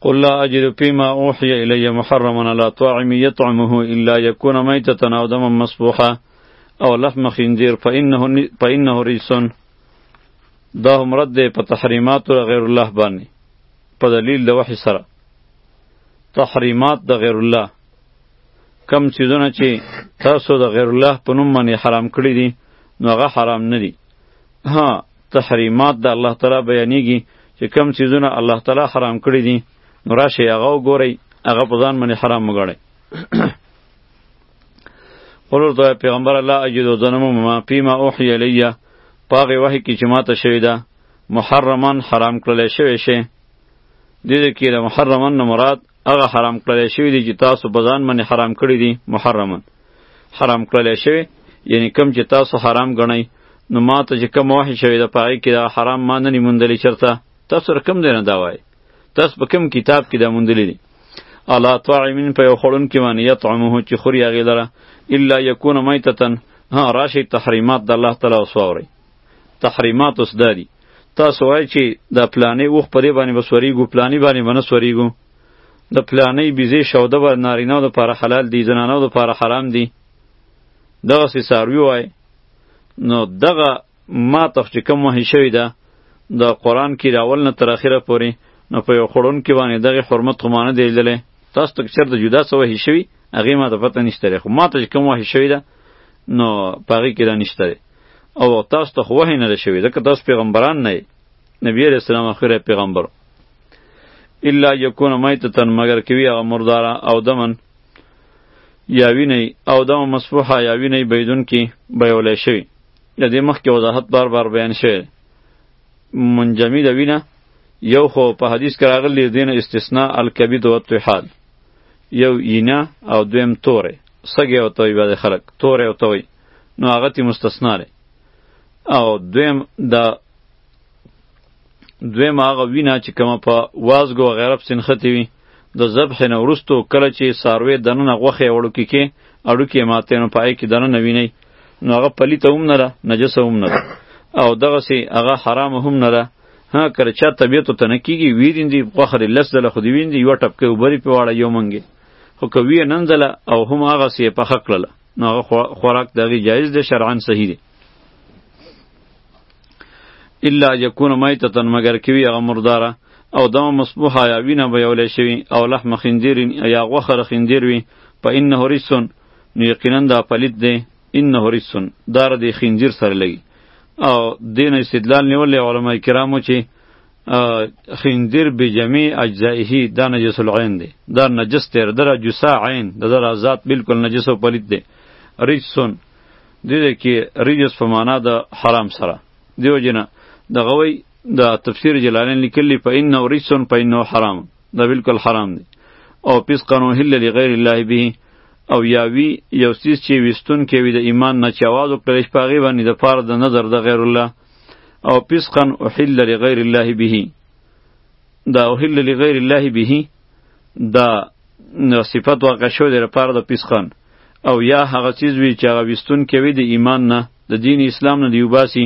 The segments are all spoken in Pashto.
قل لا اجد فيما اوحي الي محرما على طاعم يطعمه الا يكون ميتة او دما مصبوحا او لحم خنزير فانه فانه رجس دا هم رد دی په تحریمات او غیر الله باندې په دلیل د وحی سره تحریمات د غیر الله کم چیزونه چې تاسو د غیر الله په نوم باندې حرام کړی دي نو هغه حرام نه دي ها تحریمات د الله تعالی بیانېږي چې کم چیزونه الله تعالی حرام کړی دي نو راشئ هغه وګورئ هغه په ځان باندې حرام وګڼئ قول ورته پیغمبر الله اجد و ظنم ما پیما اوحی علیه پاغه وحی کې چې ماته شوی ده محرمان حرام کړل شوی شي دې کې د محرمان نه مراد هغه حرام کړل شوی دی چې تاسو په ځان باندې حرام کړی دی محرمن حرام کړل شوی یعنی کم چې تاسو حرام غنئ نو ما ته چې کم وحی شوی د پای کې دا حرام ما نه نیمندلی چرته تاسو رقم دی نه دا وای تاسو په کم کتاب کې دا مندلی دی الا طاعمین په یو خړون کې باندې یطعمه چې خوري هغه لره الا یکون میتتن ها راشي تحریمات د الله تعالی وسوري تحریمات اوس دادی تاسو وایئ چې دا پلانې اوښ په دې باندې به سورېږو پلاني باندې به نه سورېږو د پلانې بیزې شوده به نارینهو دپاره حلال دي زنانو دپاره حرام دي دغسې څاروي وایي نو دغه ما ته چې کوم وحي شوې ده د قرآن کې د اول نه تر اخره پورې نو په یو خوړونکي باندې دغې حرمت خو ما نه دی لیدلی تاسو ته که چېرته جدا څه وحي شوي هغې ما ته پته نشته دی خو ما ته چې کوم وحي شوې ده نو په هغې کې دا نشته دی او تاسو ته خو وحی نه شوی ځکه تاسو پیغمبران نه نبی علیہ السلام اخره پیغمبر الا یکون میتتن مگر کوي هغه مرداره او دمن یا ویني او دم مصفوحه یا ویني بيدون کې بیولې شوی د دې مخکې وضاحت بار بار بیان شوی منجمد وینه یو خو په حدیث کې راغلی دین استثناء الکبد و الطحال یو اینه او دویم توره سګی او توی بعضې خلک توره او توی نو هغه تی مستثنا دی او دویم د دویم هغه وینه چې کومه په وازګو غیره پسې نښتې وي د ذبح نه وروسته کله چې څاروی دننه غوښې وړوکې کې اړوکې ماتې نو پای کې دننه ویني نو هغه پلیته هم نه ده نجسه هم نه ده او دغسې هغه حرام هم نه ده ها کله چا طبیعت ته نه کیږي ویریندي غوخري لس دله خو دی ویندي یو ټپکه وبري په واړه یو منګي خو که وی نن دله او هم هغه سی په حق لله نو هغه خوراک دغه جایز دی شرعاً صحیح دی الا یکون میتتن مگر کوي هغه مرداره او دم مصبوحه یا وینه به یولې شوی او لحم خندیر یا غوخر خندیر وي په انه رسون نو یقینا دا پلیت دی انه رجس دا ردی خنزیر سره لګي او دین استدلال نیولې علما کرامو چې خنزیر به جميع اجزائه دا نجس العين دی دا نجس تر در جسا عین د در ذات بالکل نجس او پلیت دی رجسون دې کې رجس په معنا د حرام سره دیو جنا د غوي د تفسیر جلالین لیکلی په انه رجسون په انه حرام دا بالکل حرام دی او پس قانون هله لغیر الله به او یا وی یو څیز چې ویستونکی وي د ایمان نه چې اواز وکړی شي په هغې باندې د پاره د نظر د غیر الله او فسقا احل لغیر الله به دا احل لغیر الله به دا صفت واقع شو د لپاره د فسقا او یا هغه چیز وی چې هغه ویستونکی وي د ایمان نه د دین اسلام نه دی وباسي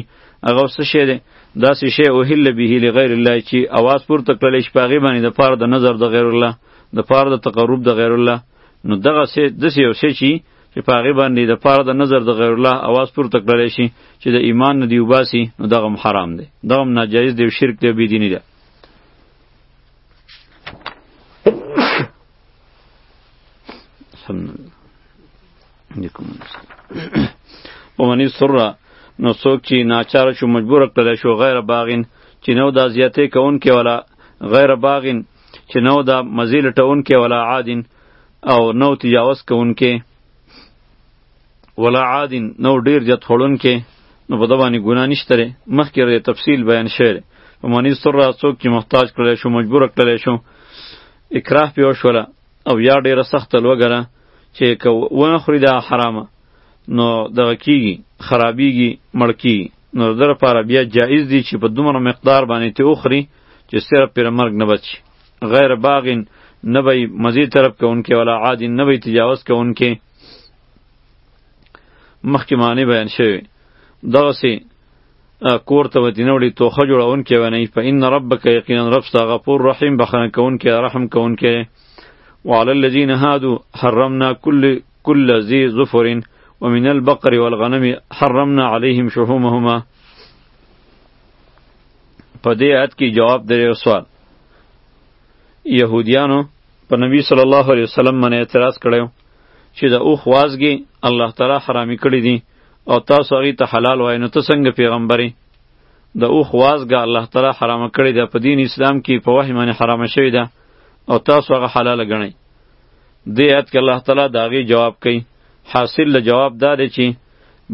هغه څه شی دی داسې شی او هله به لغیر الله چې اواز پورته کړل شي پاغه باندې د پاره د نظر د غیر الله د پاره د تقرب د غیر الله نو دغه سه د سه یو سه چی چې پاغه باندې د پاره د نظر د غیر الله اواز پورته کړل شي چې د ایمان نه دی وباسي نو دغه حرام دی دغه ناجایز دی شرک دی بی دینی دی الحمدلله ومن سر نو څوک چې ناچار شو مجبور کړل شو غیر باغین چې نو دا زیاتې کون کې ولا غیر باغین چې نو دا مزیل ټون کې ولا عادین او نو تجاوز کون کې ولا عادین نو ډیر جت خړون کې نو په دبانی ګنا نشته لري مخکې ری تفصیل بیان شعر ومن سر څوک چې محتاج کړل شو مجبور کړل شو اکراه پیو شولا او یا ډیره سخته لوږه ده چې که ونه خوري دا حرامه نو دغه کیږي خرابیږي مړ کیږي نو د ده لپاره بیا جایز دي چې په دومره مقدار باندې ترې وخوري چې صرف پرې مرګ نه بچي غیر باغین نه به یې مزې طرف کوونکی ولا عادین نه به یې تجاوز کوونکی مخکې معنی بیان شوی دغسې کور ته ودی نه وړي توخه جوړونکی ونه په ان ربک یقینا رب ستا غفور رحیم بخنه کوونکی رحم کوونکی وعلى الذين هادوا حرمنا كل كل ذي ظفر ومن البقر والغنم حرمنا عليهم شحومهما په دې آیت کې جواب درې سوال يهوديانو په نبی صلی الله علیه وسلم باندې اعتراض کړو چې د اوخ وازګي الله تعالی حرامي کړی دي او تاسو هغه ته حلال وای نو ته څنګه پیغمبري د او خوازګه الله تعالی حرام کړی ده په دین اسلام کې په وحی باندې حرام شوی ده او تاسو هغه حلال غنئ دې آیت کې الله تعالی دا غي جواب کوي حاصل له جواب دا دی چې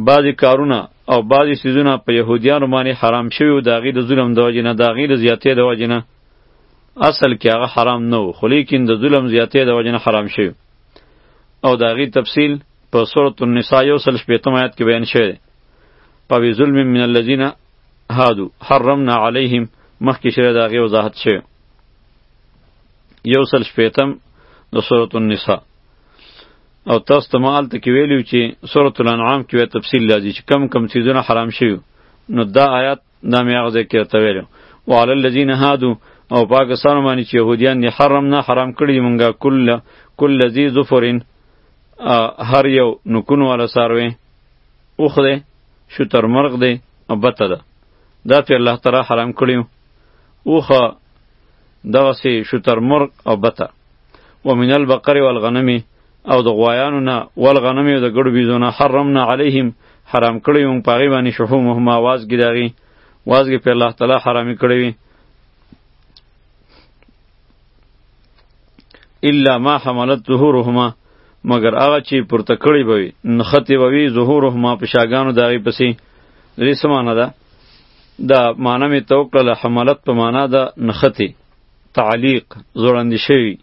بعضی کارونه او بعضی سیزونه په يهوديانو باندې حرام شوی او دا غي د ظلم د وجې نه دا غي د زیاتې د وجې نه اصل کې هغه حرام نه و خو لیکن د ظلم زیاتې د وجې نه حرام شوی او دا غي تفصیل په سورۃ النساء یو سل شپیتم آیت کې بیان شوی په وی ظلم من الذین هادو حرمنا علیهم مخکې شری دا غي وضاحت شوی یو سل شپیتم د سورۃ النساء او تاسو ته مال ته کې ویلو چې سورۃ الانعام کې تفصیل لازم چې کم کم چیزونه حرام شوی نو دا آیات دا مې هغه ځای کې ورته ویلو وعلی الذین هادو او پاکستان باندې چې یهودیان دي حرم نه حرام کړي دي مونږه کل کل ذی ظفرین هر یو نکون والا ساروی اوخ دی شتر مرغ دی او بته ده دا پې الله تعالی حرام کړي اوخه دغسې شتر مرغ او بته ومن البقر والغنم او د غوایانو نه والغنم او د ګړو بیزو نه حرمنا علیهم حرام کړی مونږ په هغې باندې شحومهم وازګې د هغې وازګې په الله تعالی حرامې کړې وي الا ما حملت ظهورهما مگر هغه چې پورته کړی به وي نښتې به وي ظهورهما په شاګانو د هغې پسې درې څه معنا ده دا معنا مې ته وکړله حملت په معنا ده نښتې تعلیق زوړند شوی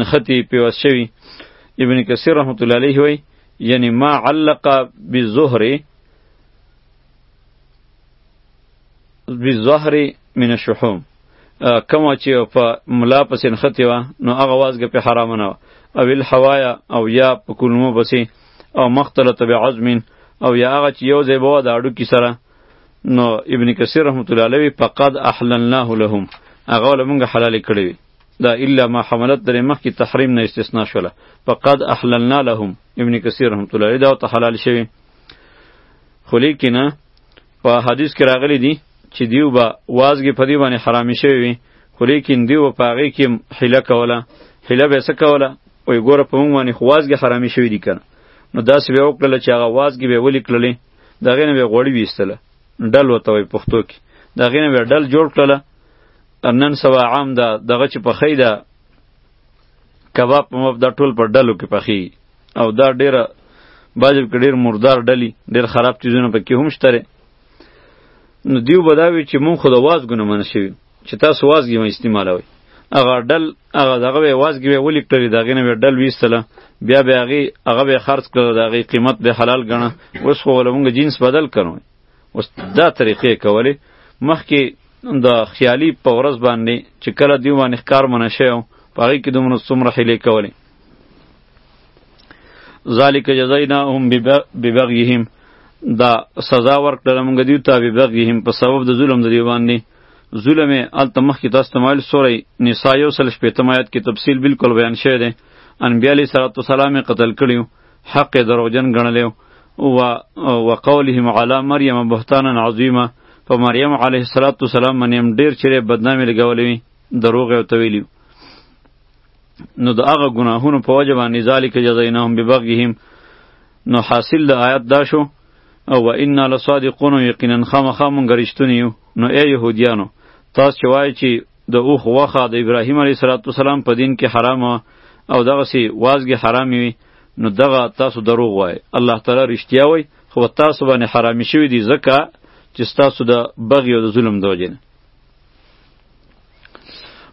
نختی پیوست شوی ابن کثیر رحمت الله علیه وی یعنی ما علق بالظهر بالظهر من الشحوم کما چې په ملا پسې نختی و نو هغه وازګه په حرام نه او الحوایا او یا په کلمو پسې او مختلط بعظم او یا هغه چې یو ځای بوا د اډو کی سره نو ابن کثیر رحمت الله علیه فقد احللناه لهم هغه له مونږه حلال کړی وي دا الا ما حملت درې مخ کی تحریم نه استثناء شوله فقد احللنا لهم ابن کثیر رحمت الله علیه دا ته حلال شوی خو لیکنه په حدیث کې راغلی دی چې دیو به وازګې په دی باندې حرامې شوی وي خو لیکن دیو په هغې کې حیله کوله حیله به یې څه کوله وایي ګوره په موږ باندې خو وازګې حرامې شوي دي که نو داسې به یې وکړله چې هغه وازګې به یې ولې کړلې د هغې نه به یې غوړي ویستله ډل ورته وایي پښتو کې د هغې نه به ډل جوړ کړله نن سبا عام ده دغه چې پخی ده کباب په مب دا ټول په ډلو کې پخی او دا ډیره بعضې کې ډېر مردار ډلي ډېر خراب څیزونه پکې هم شته نو دیو بداوی چې مونږ خو د واز ګونه من شوی چې تاسو وازګي مې استعمالوي هغه ډل هغه دغه به وازګي به ولي کړی دغه نه به ډل ویستله بیا به هغه هغه به خرج کړو دغه قیمت به حلال غنه اوس خو ولومږ جنس بدل کړو اوس دا طریقې کولې مخکې د خیالي په ورځ باندې چې کله دیو باندې ښکار منه شوی په هغې کې دومره څومره حیلې کولې ذالک جزایناهم ببغیهم دا سزا ورکړله موږ دیو ته ببغیهم په سبب د ظلم د دیو باندې ظلم الته مخکې تاسو ته مایل سورې نساء یو سل شپېتم آیات کې تفصیل بالکل بیان شوی دی انبیا علیه صلات وسلام قتل کړیو حق دروغجن ګڼلی و وقولهم علی مریم بهتانا عظیما په مریم علیه الصلاۃ والسلام باندې هم ډیر چیرې بدنامي لګولې وي دروغ او تویلی نو د هغه ګناهونو په وجه باندې ذالک جزایناهم ببغیهم نو حاصل د آیات دا شو او و انا لصادقون یقینا خامخا مونږ رښتونی یو نو ای یهودیانو تاسو چې وایي چې د اوښ غوښه د ابراهیم علیه السلام په دین کې حرام او دغه سی وازګې حرام وي نو دغه تاسو دروغ وای الله تعالی رښتیا وای خو تاسو باندې حرام شوی دی ځکه چې تاسو د بغي او د ظلم دوجنه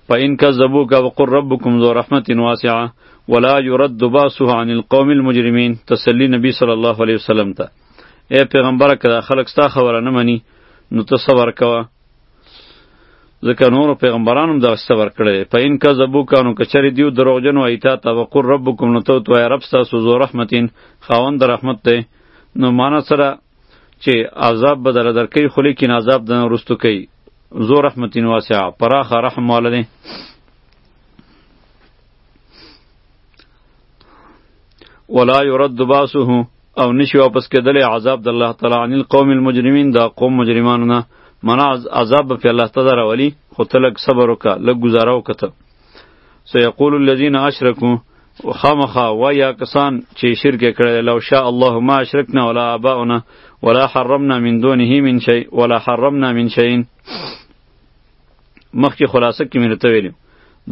فإن كذبوك وقل ربكم ذو رحمة واسعة ولا يرد باسه عن القوم المجرمين تسلی نبی صلی الله علیه وسلم ته اے پیغمبر کدا خلق ستا خبره نه مني نو ته صبر کوه ځکه نور پیغمبرانو هم دغه صبر کړی په ان کا زبو کانو کچری دیو دروغجن و ایتا تا وقر ربکم نو تو تو رب تاسو زو رحمتین خاوند رحمت ته نو معنا سره چې عذاب به در درکې خو لیکن عذاب دنه ورستو کوي ذو رحمت واسع پراخ رحم والده ولا يرد باسه او نشي واپس کېدل عذاب د الله تعالی عن القوم المجرمين دا قوم مجرمانو نه منا عذاب په الله تعالی راولي خو تلک صبر وکړه لږ گزاره وکړه سيقول الذين اشركوا خامخا و یا کسان چې شرک کړی لو شاء الله ما اشرکنا ولا اباؤنا ولا حرمنا من دونه من شيء ولا حرمنا من شيء مخکې خلاصه کې مې ته ویلو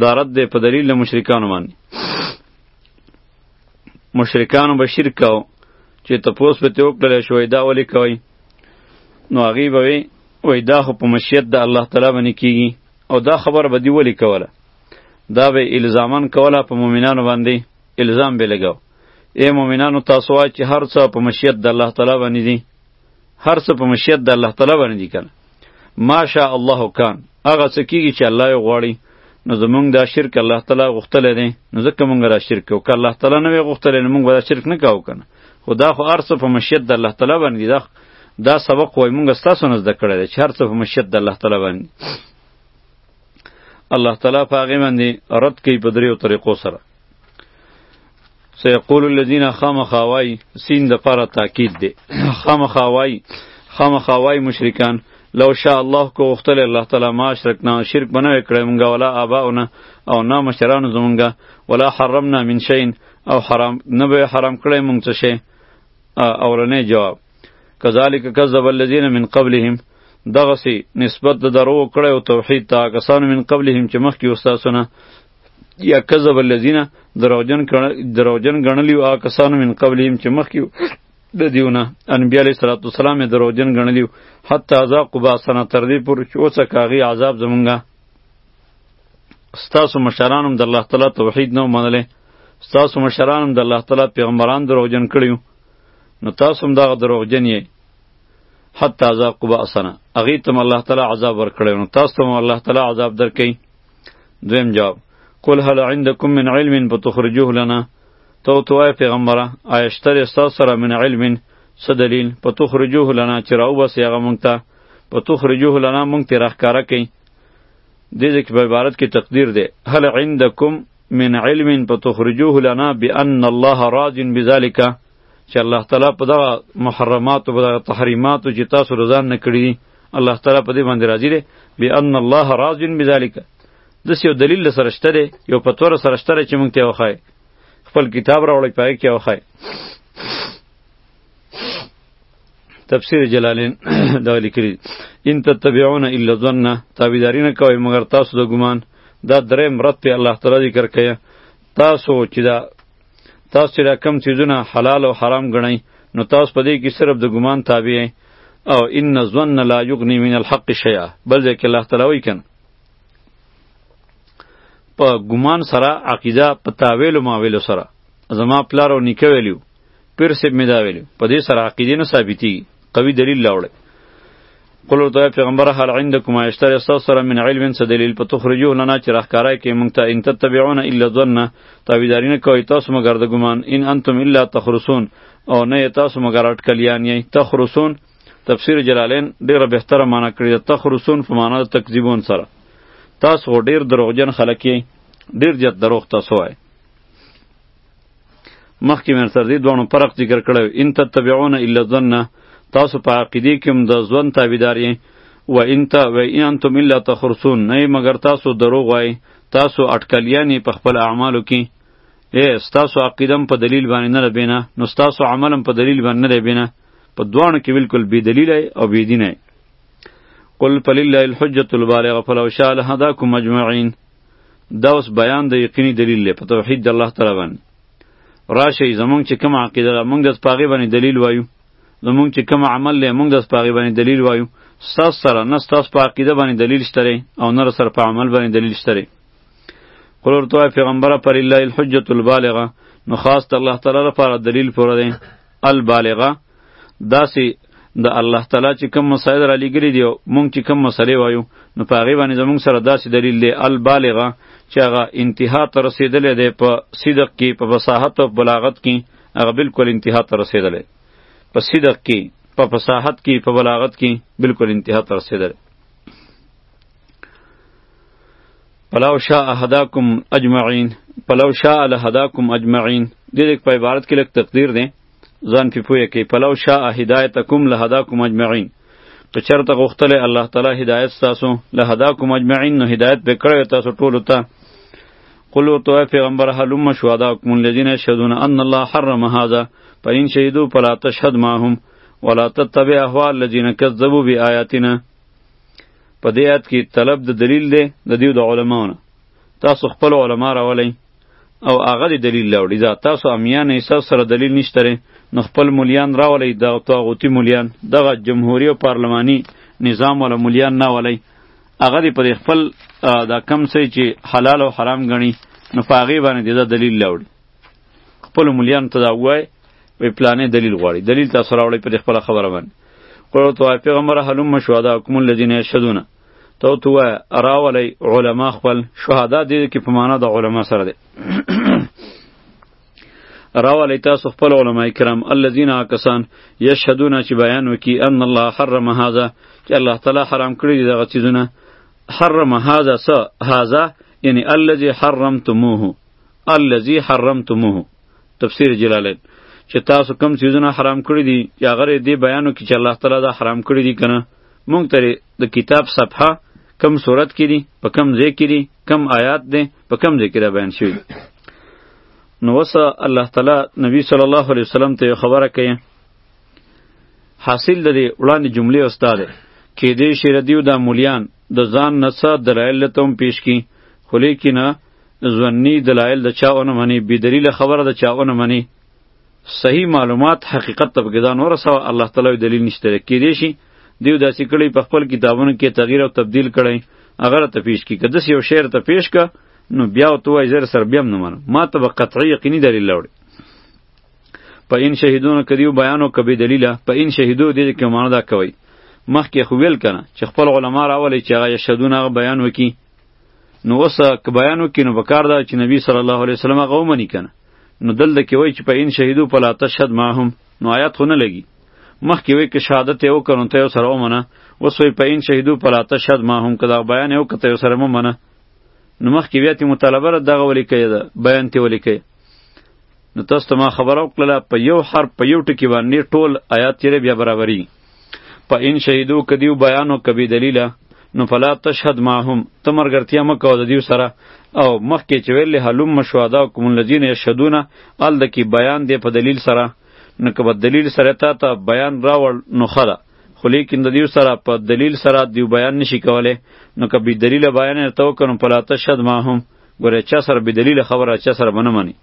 دا رد دی په دلیل مشرکانو باندې مشرکانو به شرک کاو چې تپوس به ته وکړل شوې دا ولې کوي نو هغه به وی دا خو په مشیت د الله تعالی باندې کیږي او دا خبر به دی ولی کوله دا به الزامن کوله په مؤمنانو باندې الزام به لګاو اے مؤمنانو تاسو وای چې هر څه په مشیت د الله تعالی باندې دي هر څه په مشیت د الله تعالی باندې دي کنه ماشاء الله کان هغه څه کیږي چې الله یې غواړي نو زمونږ دا شرک الله تعالی غوښتلی دی نو ځکه مونږ را شرک کوو که الله تعالی نه وی غوښتلی نو مونږ به دا شرک نه کوو کنه خو دا خو هر څه په مشیت د الله تعالی باندې دي دا دا سبق وای مونږ ستاسو نه زده کړی دی چې هر څه په مشیت د الله تعالی باندې الله تعالی په هغې باندې رد کوي په دریو طریقو سره سیقول الذین خامخا وای سین د پاره تاکید دی خامخا وای خامخا وای مشرکان لو شاء الله کو وختل الله تعالی ما شرکنا شرک بنوي کړی مونږه ولا آباؤنا او نه مشرانو زمونږه ولا حرمنا من شین او حرام نه به حرام کړی مونږ څه شی اورنې جواب کذالک کذب الذین من قبلهم دغسی نسبت د درو کړی او توحید ته کسان من قبلهم چې مخکې استادونه یا کذب الذین دروغجن دروغجن غنلی او کسان من قبلهم چې مخکې د دیونه انبیاء علیه الصلاۃ والسلام دروغجن غنلی حتی ذاق باسنه تر دې پورې چې اوسه کاغي عذاب زمونږه ستاسو مشران هم د الله تعالی توحید نه منلې ستاسو مشران هم د الله تعالی پیغمبران دروغجن کړیو نو تاسو هم دغه دروغجن یې حتی ذاقو بأسنا هغې ته هم الله تعالی عذاب ورکړی نو تاسو ته هم الله تعالی عذاب درکوي دویم جواب قل هل عندکم من علم فتخرجوه لنا تو تو وای پیغمبره آیا شته د ستاسو سره من علم څه دلیل فتخرجوه لنا چې راوباسئ هغه موږ ته فتخرجوه لنا موږ ترې راښکاره کړئ دې ځکه په عبارت کې تقدیر دی هل عندکم من علم فتخرجوه لنا بان الله راض بذلك چې الله تعالی په دغه محرمات او په دغه تحریمات چې تاسو رضان نه کړی الله تعالی په دې باندې راضی دی بان الله راض بذلك د سیو دلیل سره شته دی یو په تور سره شته چې مونږ ته وخای خپل کتاب راوړی پای کې وخای تفسیر جلالین دا لیکلی ان تتبعون الا ظن تابعداري نه کوي مګر تاسو د ګمان دا درې مرت په الله تعالی ذکر کوي تاسو چې دا تاسو چې دا کم چیزونه حلال او حرام ګڼئ نو تاسو په دې کې صرف د ګمان تابع او ان ظن لا یغنی من الحق شیئا بل ځکه الله تعالی وایي کنه په ګمان سره عقیده په تاویل او ماویل سره زما پلار او نیکه ویلو پیر صاحب می دا ویلو په دې سره عقیده نه ثابتي قوي دلیل لاوړي قل ورته پیغمبر هل عندكم اشتر استوسر من علم څه دلیل په تخرجوه لنا چې راخکارای کې مونږ ته ان تتبعون الا ظن تابعدارینه کوي تاسو مګر د ګمان ان انتم الا تخرسون او نه تاسو مګر اٹکلیان یې تخرسون تفسیر جلالین ډیره بهتره معنی کړی د تخرسون په معنی د تکذیبون سره تاسو ډیر دروغجن خلک یې ډیر جت دروغ تاسو وای مخکې مې سره دې دوه فرق ذکر کړو ان تتبعون الا ظن تاسو په عقیده کې هم د ځوان تابعدار یې و ان ته و ان انتم الا تخرسون نه مگر تاسو دروغ وای تاسو اٹکلیانی په خپل اعمالو کې اے تاسو عقیدم په دلیل باندې نه ربینه نو تاسو عملم په دلیل باندې نه ربینه په دوانو کې بالکل بی دلیل او بی دین قل فلله الحجه البالغه فلو شاء لهداكم اجمعين دا اوس بیان د یقیني دلیل دی په توحید د الله تعالی باندې راشي زمونږ چې کوم عقیده ده مونږ د سپاغې باندې دلیل وایو زمونږ چې کوم عمل دی مونږ د سپاغې باندې دلیل وایو ستاسو سره نه ستاسو په عقیده باندې دلیل شته او نه سره په عمل باندې دلیل شته قل ورته پیغمبره پر الله الحجة البالغه نو خاص الله تعالی لپاره دلیل پوره دی البالغه داسې د الله تعالی چې کوم مسایل را لګري دی مونږ چې کوم مسلې وایو نو په هغه باندې زمونږ سره داسې دلیل دی البالغه چې هغه انتها ته رسیدلې دی په صدق کې په فصاحت او بلاغت کې هغه بالکل انتها ته رسیدلې په صدق کې په فصاحت کې په بلاغت کې بالکل انتها ته رسیدلې پلو شاء هداکم اجمعین پلو شاء لهداکم اجمعین دې لیک په عبارت کې لک تقدیر دی ځان په پوهه کې پلو شاء هدایتکم لهداکم اجمعین که چرته غوښتل الله تعالی هدایت تاسو لهداکم اجمعین نو هدایت به کړی تاسو ټول ته قل تو پیغمبر حلم شهداکم الذین یشهدون ان الله حرم هذا فإن شهدوا فلا تشهد معهم ولا تتبع أهواء الذين كذبوا بآياتنا په دې آیت کې طلب د دلیل دی د دیو د علماونه تاسو خپل علما راولئ او هغه د دلیل راوړي دا تاسو امیان حساب سره دلیل نشته نو خپل مولیان راولئ د طاغوتی مولیان دغه جمهوری او پارلمانی نظام ولا مولیان نه ولئ هغه د پر خپل دا کم سي چې حلال او حرام غني نو پاغي باندې دا دلیل راوړي خپل مليان ته دا وای وی پلانې دلیل غواړي دلیل تاسو راوړی په خپل خبره باندې قرو تو پیغمبر حلم مشهدا کوم الذين يشهدون تو تو راولي علما خپل شهدا دې کې په معنا د علما سره دي راولی تاسو خپل علما کرام الذين کسان یشهدون چې بیان وکي ان الله حرم هذا چې الله تعالی حرام کړی دي دغه چیزونه حرم هذا س هذا یعنی الذي حرمتموه الذي حرمتموه تفسیر جلالین چې تاسو کم چیزونه حرام کړی دي یا غره دې بیانو کې چې الله تعالی دا حرام کړی دي کنه مونږ ته د کتاب صفحه کم صورت کې دي په کم ځای کې دي کم آیات دي په کم ځای کې دا بیان شوی نو وس الله تعالی نبی صلی الله علیه وسلم ته خبره کوي حاصل د دې وړاندې جملې استاد کې دې شردیو دا مولیان د ځان نسا دلایل ته هم پیش کی خو لیکنه ځونی دلایل د چا اون منی بی دلیل خبره د چا اون منی صحیح معلومات حقیقت ته بګدان ورسو الله تعالی دلیل نشته کې دی شي دیو داسې کړي په خپل کتابونو کې تغییر او تبدیل کړي اگر ته پیش کی که دس یو شعر ته پیش کا نو بیا تو وای زر سر بیا نه منم ما ته به قطعی یقیني دلیل لوړي په ان شهیدونو کدیو بیانو کبي دلیله په ان شهیدو دې کې معنا دا کوي مخکې خو ویل کنه چې خپل علما راولي چې هغه شهدونه بیان وکي نو اوس که بیان وکړي نو پکار ده چې نبی صلی الله علیه وسلم هغه ومني کنه نو دلته کې وایي چې په ان شهیدو فلا تشهد معهم نو آیات خو نه لګي مخکې وایي که شهادت یې وکړ نو ته یې سره ومنه اوس وایي په ان شهیدو فلا تشهد معهم که دغه بیان یې وکړ ته یې سره مه منه نو مخکې بیا تې مطالبه ده دغه ولیکئ ده بیان تې ولیکئ نو تاسو ته ما خبره وکړله په یو حرف په یو ټکي باندې ټول آیات تیرې بیا برابري په ان شهیدو کدیو بیان او کبي دلیله نو فلا تشهد معهم ته مرګرتیا مکو د دیو سره او مخکې چې ویل هلم مشهدا کوم الذین یشهدون ال د کی بیان دی په دلیل سره نو که په دلیل سره تا ته بیان راوړ نو خره خو لیکن د دیو سره په دلیل سره دیو بیان نشي کولای نو که به دلیل بیان ته وکړم فلا تشهد معهم ګوره چا سره به دلیل خبره چا سره بنه منی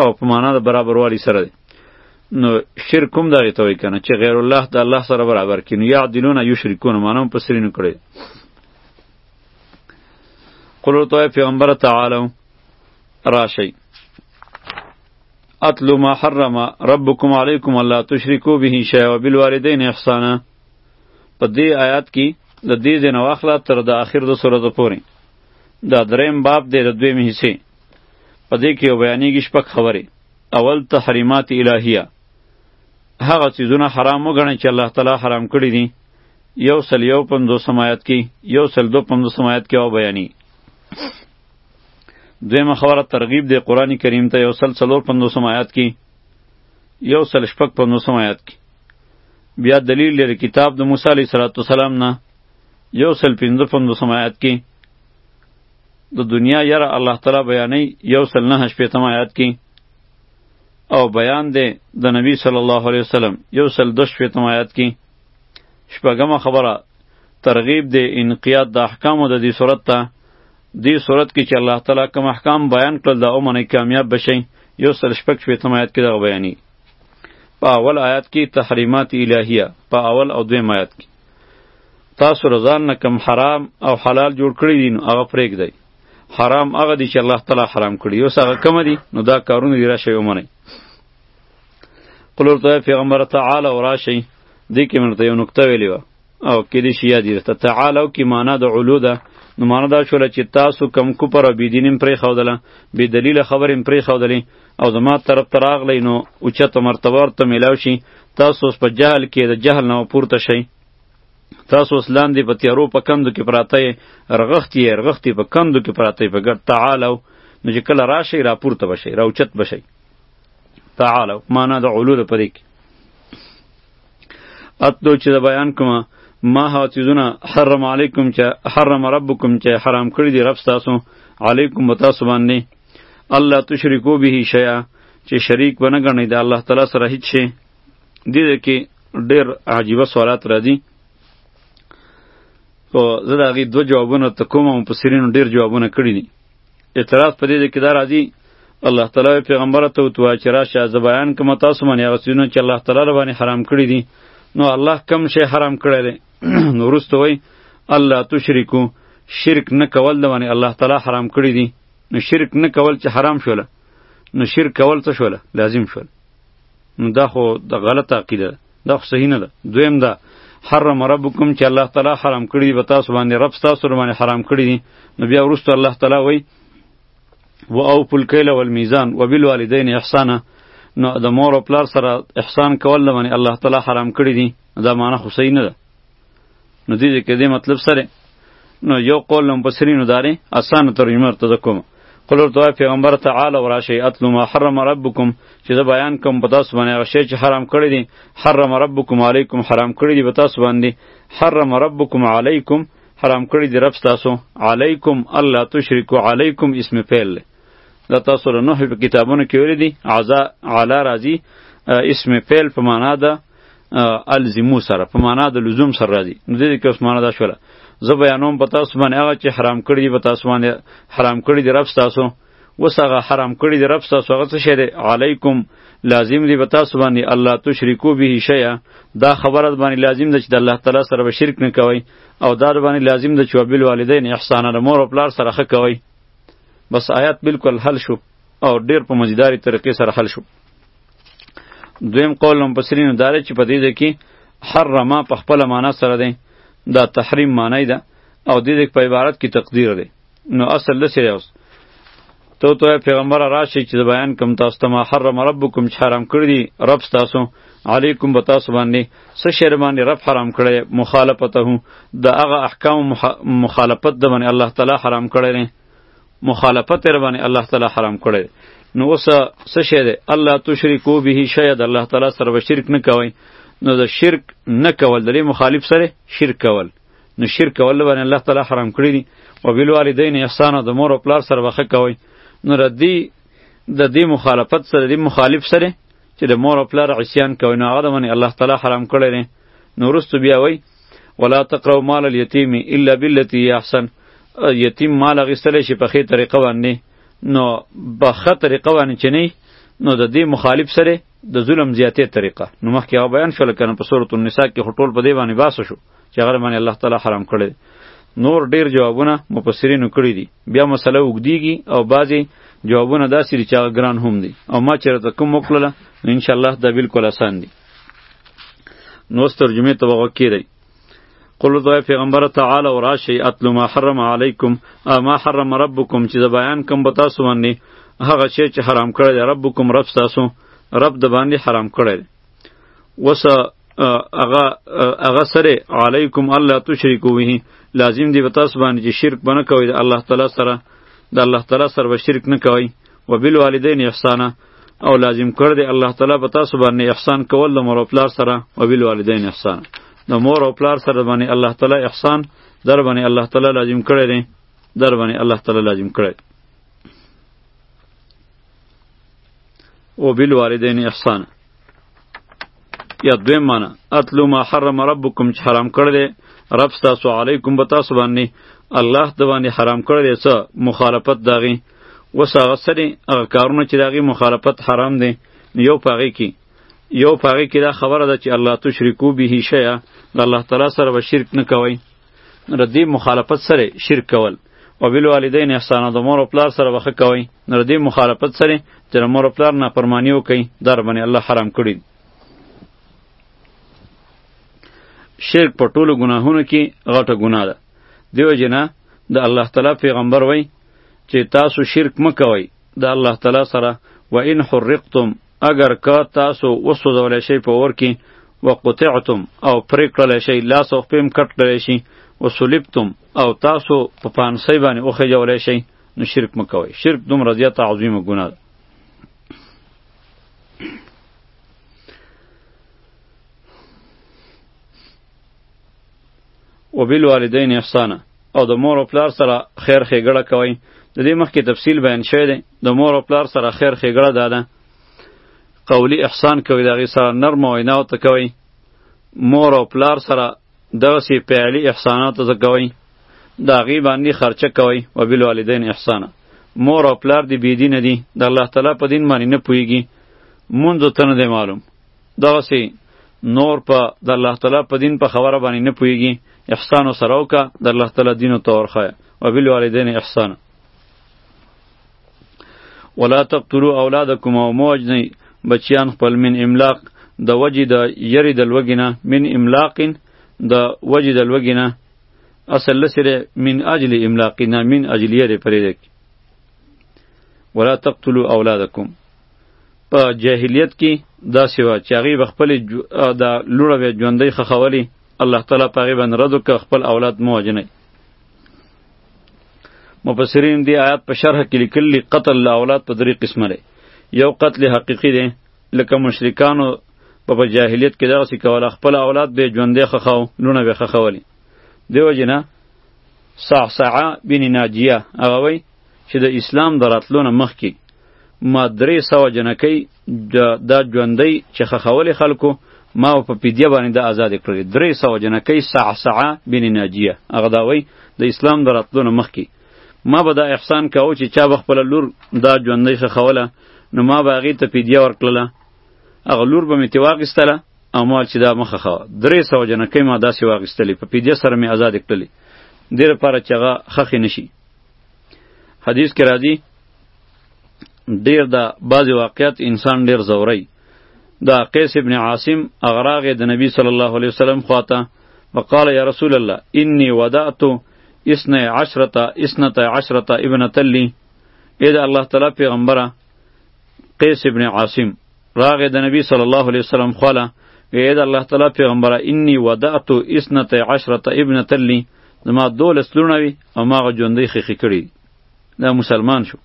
او په معنا د برابروالي سره دی نو شرک هم دغه ته وای کنه چې غیر الله د الله سره برابر کینو یا عدلون یشرکون مانم په سرینو کړی قل تو پیغمبر تعالی راشی اتلو ما حرم ربکم علیکم الله تشرکو به شیء وبالوالدین احسانا په دې آیات کې د دې ځنه واخله تر د اخر د سورته پورې دا دریم باب دی د دویم حصے په دې کې بیانېږي شپږ خبرې اول تحریمات الهیه هغه څیزونه حرام وګڼئ چې الله تعالی حرام کړي دي یو سل یو پنځوسم آیات کې یو سل دو پنځوسم آیات کې او بیانې دویمه خبره ترغیب دی قرآن کریم ته یو سل څلور پنځوسم آیات کې یو سل شپږ پنځوسم آیات کې بیا دلیل لري کتاب د موسی علیه السلام نه یو سل پنځه پنځوسم آیات کې د دنیا یره الله تعالی بیانې یو سل نه شپېتم آیات کې او بیان دی د نبی صلی الله علیه وسلم یو سل دوه شپېتم آیات کې شپږمه خبره ترغیب دی انقیاد د احکامو د دې صورت ته دې صورت کې چې الله تعالی کوم احکام بیان کړل دا اومنه کامیاب بشي یو سل شپږ شپېتم آیات کې دغه بیانې په اول آیات کې تحریمات الهیه په اول او دویم آیات کې تاسو رضان نه کم حرام او حلال جوړ کړی دي نو هغه پرېګ دی حرام هغه دي چې الله تعالی حرام کړی یو هغه کم دي نو دا کارونه دی راشه یو منی قل ورته پیغمبر تعالی او راشي دې کې مرته یو نقطه ویلی و او کې دې شیا دي ته تعالی او کې معنا د علو ده نو معنا دا شول چې تاسو کم کو پر بی دینم پرې خودله بی دلیل خبرم پرې خودلې او زما طرف ته راغلی نو اوچته مرتبه ورته میلاو شي تاسو اوس په جهل کې د جهل نه پورته شئ تاسو اوس لاندې په تیارو په کندو کې پراته یې رغښتې یې رغښتې په کندو کې پراته یې په ګډ تعالو نو چې کله راشئ راپورته به شئ راوچت به شئ تعالو معنا د علو ده په دې کې اتلو چې د بیان کومه ما هغه څیزونه حرم علیکم چې حرم ربکم چې حرام کړی دی رب ستاسو علیکم و تاسو باندې الله تشرکو به شیا چې شریک بنه غنی د الله تعالی سره هیڅ شي دې کې ډېر عجیب سوالات راځي او زه دا غي دوه جوابونه ته کوم او په سرینو ډېر جوابونه کړی دي اعتراض په دې کې دا راځي الله تعالی پیغمبر ته وتوا چې راشه ز بیان کوم تاسو باندې هغه سینو چې الله تعالی باندې حرام کړی دي نو الله کم شی حرام کړی دی نو ورسته وای الله تشرکو شرک نه کول د باندې الله تعالی حرام کړی دي نو شرک نه کول چې حرام شول نو شرک کول څه شول لازم شول نو دا خو د غلطه عقیده ده دا خو صحیح نه ده دویم دا حرم ربکم چې الله تعالی حرام کړی به تاسو باندې رب تاسو باندې حرام کړی دي نو بیا ورسته الله تعالی وای و او پل کیل ول میزان و بل والدین احسانا نو د مور او پلار سره احسان کول باندې الله تعالی حرام کړی دي دا معنی خو صحیح نه ده نو دې ځای کې دې مطلب سره نو یو قول له مفسرینو دارې اسانه ترجمه ورته زه کوم قل ورته وایه پیغمبر تعالی وراشئ اتلو ما حرم ربکم چې زه بیان کوم په تاسو باندې هغه شی چې حرام کړی دی حرم ربکم علیکم حرام کړی دی په تاسو باندې حرم ربکم علیکم حرام کړی دی رب ستاسو علیکم الله تشرکو علیکم اسم فعل دا تاسو له نوح په کتابونو کې ویلي دي عزا علی راځي اسم فعل په معنا ده الزمو سره په معنا د لزوم سره راځي نو دې کې اوس معنا دا شوله زه بیانوم په تاسو باندې هغه چې حرام کړی دی په تاسو باندې حرام کړی دی رب تاسو وس هغه حرام کړی دی رب تاسو هغه څه شه دی علیکم لازم دی په تاسو باندې الله تشریکو به شیا دا خبره باندې لازم ده چې د الله تعالی سره به شرک نه کوي او دا باندې لازم ده چې وبال والدین احسان د مور او پلار سره ښه کوي بس آیات بالکل حل شو او ډیر په مزیداری طریقې سره حل شو دویم قول مفسرینو دا دی چې په دې ځای کې حرمه په خپله معنا سره دی دا تحریم معنی ده او دې ځای په عبارت کې تقدیر دی نو اصل داسې دی اوس ته ورته وایه پیغمبره راشئ چې د بیان کوم تاسو ته ما حرم ربکم چې حرام کړي دي رب ستاسو علیکم به تاسو باندې څه شی باندې رب حرام کړی مخالفته د هغه احکام مخالفت د باندې الله تعالی حرام کړی دی مخالفت یې ربانې الله تعالی حرام کړی نو اوس څه شی دی الله تشرکو به شاید الله تعالی سره به شرک نه کوئ نو د شرک نه کول د دې مخالف سره شرک کول نو شرک کول باندې الله تعالی حرام کړی دی او بیل والدین احسان د مور او پلار سره وخه کوي نو ردی د دې مخالفت سره د مخالف سره چې د مور او پلار عصیان کوي نو هغه باندې الله تعالی حرام کړی دی نو ورستو بیا وای ولا تقربوا مال اليتيم الا بالتي هي احسن یتیم مال غیستلی شي په خې طریقه باندې نو په ښه طریقه باندې چې نه نو د دې مخالف سره د ظلم زیاتې طریقه نو مخکې هغه بیان شول کنه په سورۃ النساء کې هټول په دې باندې باسو شو چې هغه باندې الله تعالی حرام کړی نور ډیر جوابونه مفسرینو کړی دي بیا مسله وګدیږي او بعضی جوابونه داسې دي چې هغه ګران هم دي او ما چېرته کوم وکړله نو انشاءالله دا بالکل اسان دي نو ترجمه ته وغوږ کیدئ قل دوی پیغمبر تعالی او راشی اتلو ما حرم علیکم ما حرم ربکم چې د بیان کوم به تاسو باندې هغه شی چې حرام کړی دی ربکم رب تاسو رب د باندې حرام کړی دی وس هغه هغه سره علیکم الله تشریکو به لازم دی به تاسو باندې چې شرک بنه کوئ د الله تعالی سره د الله تعالی سره به شرک نه کوئ وبالوالدین احسانا او لازم کړ دی الله تعالی په تاسو باندې احسان کول د مور او پلار سره او بیل والدین احسان د مور او پلار سره باندې الله تعالی احسان در باندې الله تعالی لازم کړی دی در باندې الله تعالی لازم کړی او بیل والدین احسان یا دویم معنا اتلو ما حرم ربکم چې حرام کړی دی رب تاسو علیکم به تاسو باندې الله د باندې حرام کړی دی څه مخالفت داغي اوس هغه څه دی هغه کارونه چې د هغې مخالفت حرام دی یو په هغې کې یو په هغې کې دا خبره ده چې الله تشرکو به شیئا د الله تعالی سره به شرک نه کوئ نو د دې مخالفت سره شرک کول او بالوالدین احسان د مور او پلار سره وخه کوي نو د دې مخالفت سره چې د مور او پلار نافرمانی وکړي در باندې الله حرام کړی شرک په ټولو ګناهونو کې غټه ګناه ده دیو جنا د الله تعالی پیغمبر وای چې تاسو شرک مکوئ د الله تعالی سره و ان حرقتم اگر که تاسو وسوځول شئ په اور کې وقطعتم او پرې کړل شئ لاس او پیم کټ کړل شي وسلبتم او تاسو په پانسۍ باندې وخېجول شئ نو شرک مکوئ شرک دومره زیاته عظیمه ګناه ده وبالوالدین احسانا او د مور او پلار سره خیر ښېګړه کوئ د دې مخکې تفصیل بیان شوی دی د مور او پلار سره خیر ښېګړه دا ده قولی احسان کوئ د هغې سره نرمه ویناو ته کوئ مور او پلار سره دغسې فعلي احساناتو ته کوئ د هغې باندې خرچه کوئ وبالوالدین احسانا مور او پلار دې بېدینه دي د الله تعالی په دین باندې نه پوهېږي مونځو ته نه دی معلوم دغسې نور په د الله تعالی په دین په خبره باندې نه پوهیږي احسان سره وکړه د الله تعالی دین ته ورخایه وبالوالدین احسان ولا تقتلوا اولادکم او موجنی بچیان خپل من املاق د وجې د یری د لوګې نه من املاقین د وجې د لوګې نه اصل لسره من اجل املاقینا من اجلیه پرې ولا تقتلوا اولادکم په جاهلیت کې دا سیوا چې هغه به خپل د لوړه به ژوندۍ خخولي الله تعالی په هغه باندې رد وکړ خپل اولاد مو وجنه مفسرین دی آیات په شرح کې لیکلي قتل لا اولاد په درې قسمه لري یو قتل حقیقی دی لکه مشرکانو په با جاهلیت کې دغه څه کوله خپل اولاد به ژوندې خخاو لونه به خخولي دیو جنا صعصعه بن ناجیه هغه وای چې د اسلام دراتلونه مخکې ما درې سوه جنکۍ دا ژوندۍ چې خخولې خلکو ما په پیدیه باندې د آزاد کړې درې سوه جنکۍ سعسعه بن ناجیه هغه دا وایي د اسلام د راتلو نه مخکې ما به دا احسان کاوه چې چا به خپله لور دا ژوندۍ خخوله نو ما به هغې ته پیدیه ورکړله هغه لور به مې ترې واخیستله او ما چې دا مخه خوا درې سوه جنکۍ ما داسې واخیستلې په پیدیه سره مې آزاد کړلې دې لپاره چې هغه خخې نشي حدیث کې راځي ډیر دا بعض واقعیت انسان ډیر زوری دا قیس ابن عاصم اغراغ د نبی صلی الله علیه وسلم خواته وقال یا رسول الله انی ودعت اسنا عشرتا اسنتا عشرتا ابن تلی اې د الله تعالی پیغمبره قیس ابن عاصم راغ د نبی صلی الله علیه وسلم خواله اې د الله تعالی پیغمبره انی ودعت اسنتا عشرتا ابن تلی زما دولس لونه وي او ما غو ژوندۍ خخې کړي دا مسلمان شو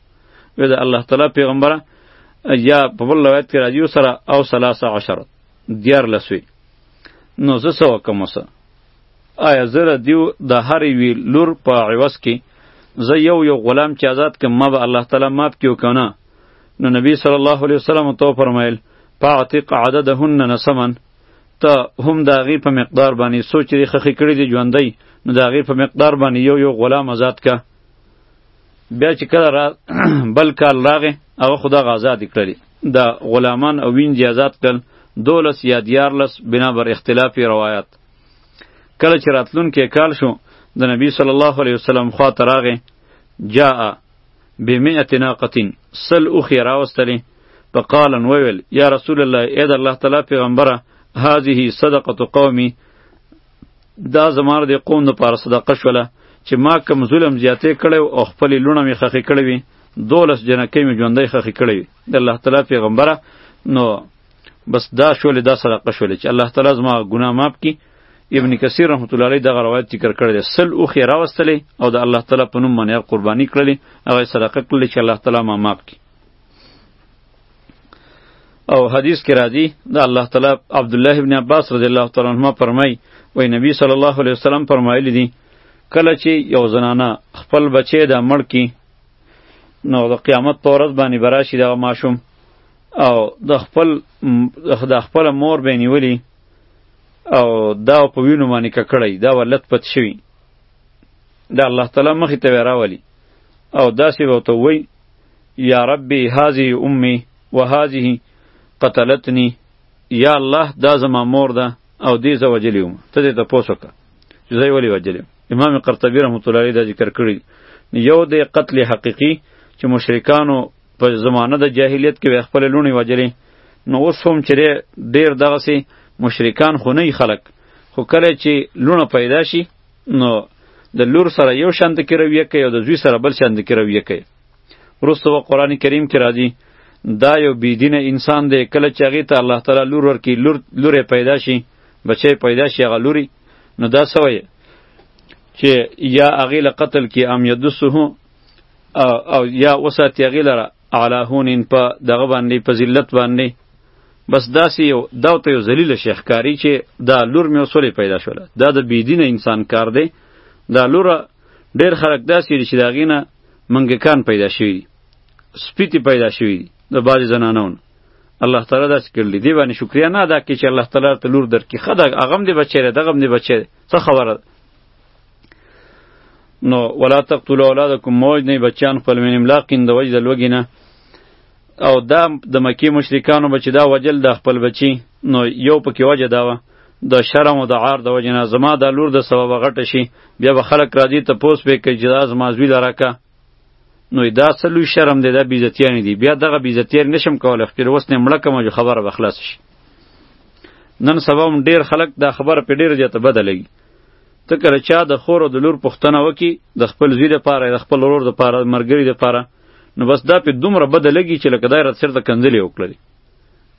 وی دا الله تعالی پیغمبره یا په بل روایت کې راځي سره او ثلاثه عشر دیار لسوي نو زه سو کوم سه آیا زره دیو د هر وی لور په عوض کې زه یو یو غلام چې آزاد کم ما به الله تعالی ماف کیو کنه نو نبی صلی الله علیه وسلم تو فرمایل فاعتق عددهن نسمن ته هم دا غي په مقدار باندې سوچ لري خخې کړې دي ژوندۍ نو دا غي په مقدار باندې یو یو غلام آزاد کا بیا چې کله را بل کال راغې هغه خدا غازات کړلې د غلامان او وینځي آزاد کړل دولس یا دیارلس بنا بر اختلافي روایت کله چې راتلونکي کال شو د نبی صلی الله علیه وسلم خوا ته راغې جاء بمئة ناقة سل اوخې راوستلې په قالن وویل یا رسول الله اې د الله تعالی پیغمبره هذه صدقه قومي دا زمار د قوم د پاره صدقه شوله چې ما کم ظلم زیاتې کړی او خپل لونه می خخې کړی وي دولس جنکې می ژوندې خخې کړی وي د الله تعالی پیغمبره نو بس دا شولې دا صدقه شولې چې الله تعالی زما ګناه معاف کړي ابن کثیر رحمت الله علیه دغه روایت ذکر کړی دی سل او خیر راوستلې او د الله تعالی په نوم باندې قرباني کړلې هغه صدقه کړلې چې الله تعالی ما معاف کړي او حدیث کې راځي د الله تعالی عبد الله ابن عباس رضی الله تعالی عنہ فرمای وای نبی صلی الله علیه وسلم فرمایلی دي کله چې یو زنانه خپل بچی د مړ کی نو د قیامت پر ورځ باندې براشي دا ماشوم او د خپل د خپل مور به نیولی او دا په وینو باندې ککړی دا ولت پت شوی دا الله تعالی مخې ته راولی او داسې به ته وای یا ربی هذه امی و هذه قتلتنی یا الله دا زما مور ده او دې زه وجلی وم ته دې تپوس وکړه چې زه یې ولې وجلی امام قرطبي رحمت الله علیه دا ذکر کړی یو د قتل حقیقی چې مشرکانو په زمانه د جاهلیت کې خپل لونی وجلی نو اوس هم چې ډیر دغه سي مشرکان خو نه خلک خو کله چې لونه پیدا شي نو د لور سره یو شان د کرویه کوي او د زوی سره بل شان د کرویه کوي وروسته په قرآن کریم کې راځي دا یو بېدینه انسان دی کله چې هغې ته الله تعالی لور ورکړي لور لوری پیدا شي بچی پیدا شي هغه لوري نو دا څه وایي چې یا هغې له قتل کې ام یدسه او یا وساتي هغې لره علا هونین په دغه باندې په ذلت باندې بس داسې یو دا ته یو ذلیل شیخ کاری چې دا لور مې وسولې پیدا شوله دا د بيدینه انسان کار دی دا لور ډیر خلک داسې دي چې دا غینه منګکان پیدا شوی دي سپیتی پیدا شوی دي د بعضې زنانون الله تعالی داسې کړلی دی باندې شکریا نه ادا کړي چې الله تعالی ته لور درکړي ښه ده هغه هم دې بچی دی دغه هم دې بچی دی څه خبره ده نو ولا تقتلوا اولادکم موج نه بچیان خپل من املاق د وجه د لوګي نه او دا د مکی مشرکانو بچی دا وجل د خپل بچی نو یو پکې وجه دا وه د شرم او د عار د وجه نه زما د لور د سبب غټه شي بیا به خلک راځي ته پوس به کوي چې دا زما زوی لراکه نو دا څه لوی شرم دی دا بیزتیانې دي بیا دغه بیزتیانې نشم کولی خو چې اوس نه مړه کړم چې خبره به خلاصه شي نن سبا هم ډېر خلک دا خبره پرې ډېره زیاته بده لګي ته که له چا د خور او د لور پوښتنه وکړي د خپل زوی دپاره د خپل ورور دپاره ملګري دپاره نو بس دا پې دومره بده لګي چې لکه دا یې راته چېرته کنځلې وکړلې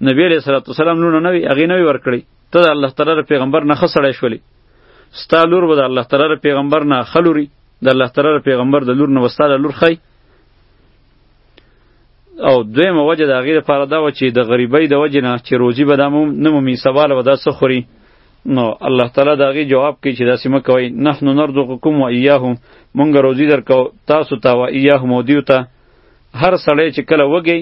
نبي علیه صلات وسلام لوڼه نه وي هغې نه وي ورکړی ته د الله تعالی د پیغمبر نه ښه سړی شولې ستا لور به د الله تعالی د پیغمبر نه خلوري د الله تعالی د پیغمبر د لور نه وستا د لور خی او دویمه وجه د هغې لپاره دا وه چې د غریبۍ د وجې نه چې روزي به دا نه مومي سبا له به دا څه خوري نو الله تعالی د هغې جواب کوي چې داسې مه کوئ نحنو نرزقکم و ایاهم مونږ روزي درکو تاسو ته و ایاهم او دیو ته هر سړی چې کله وږی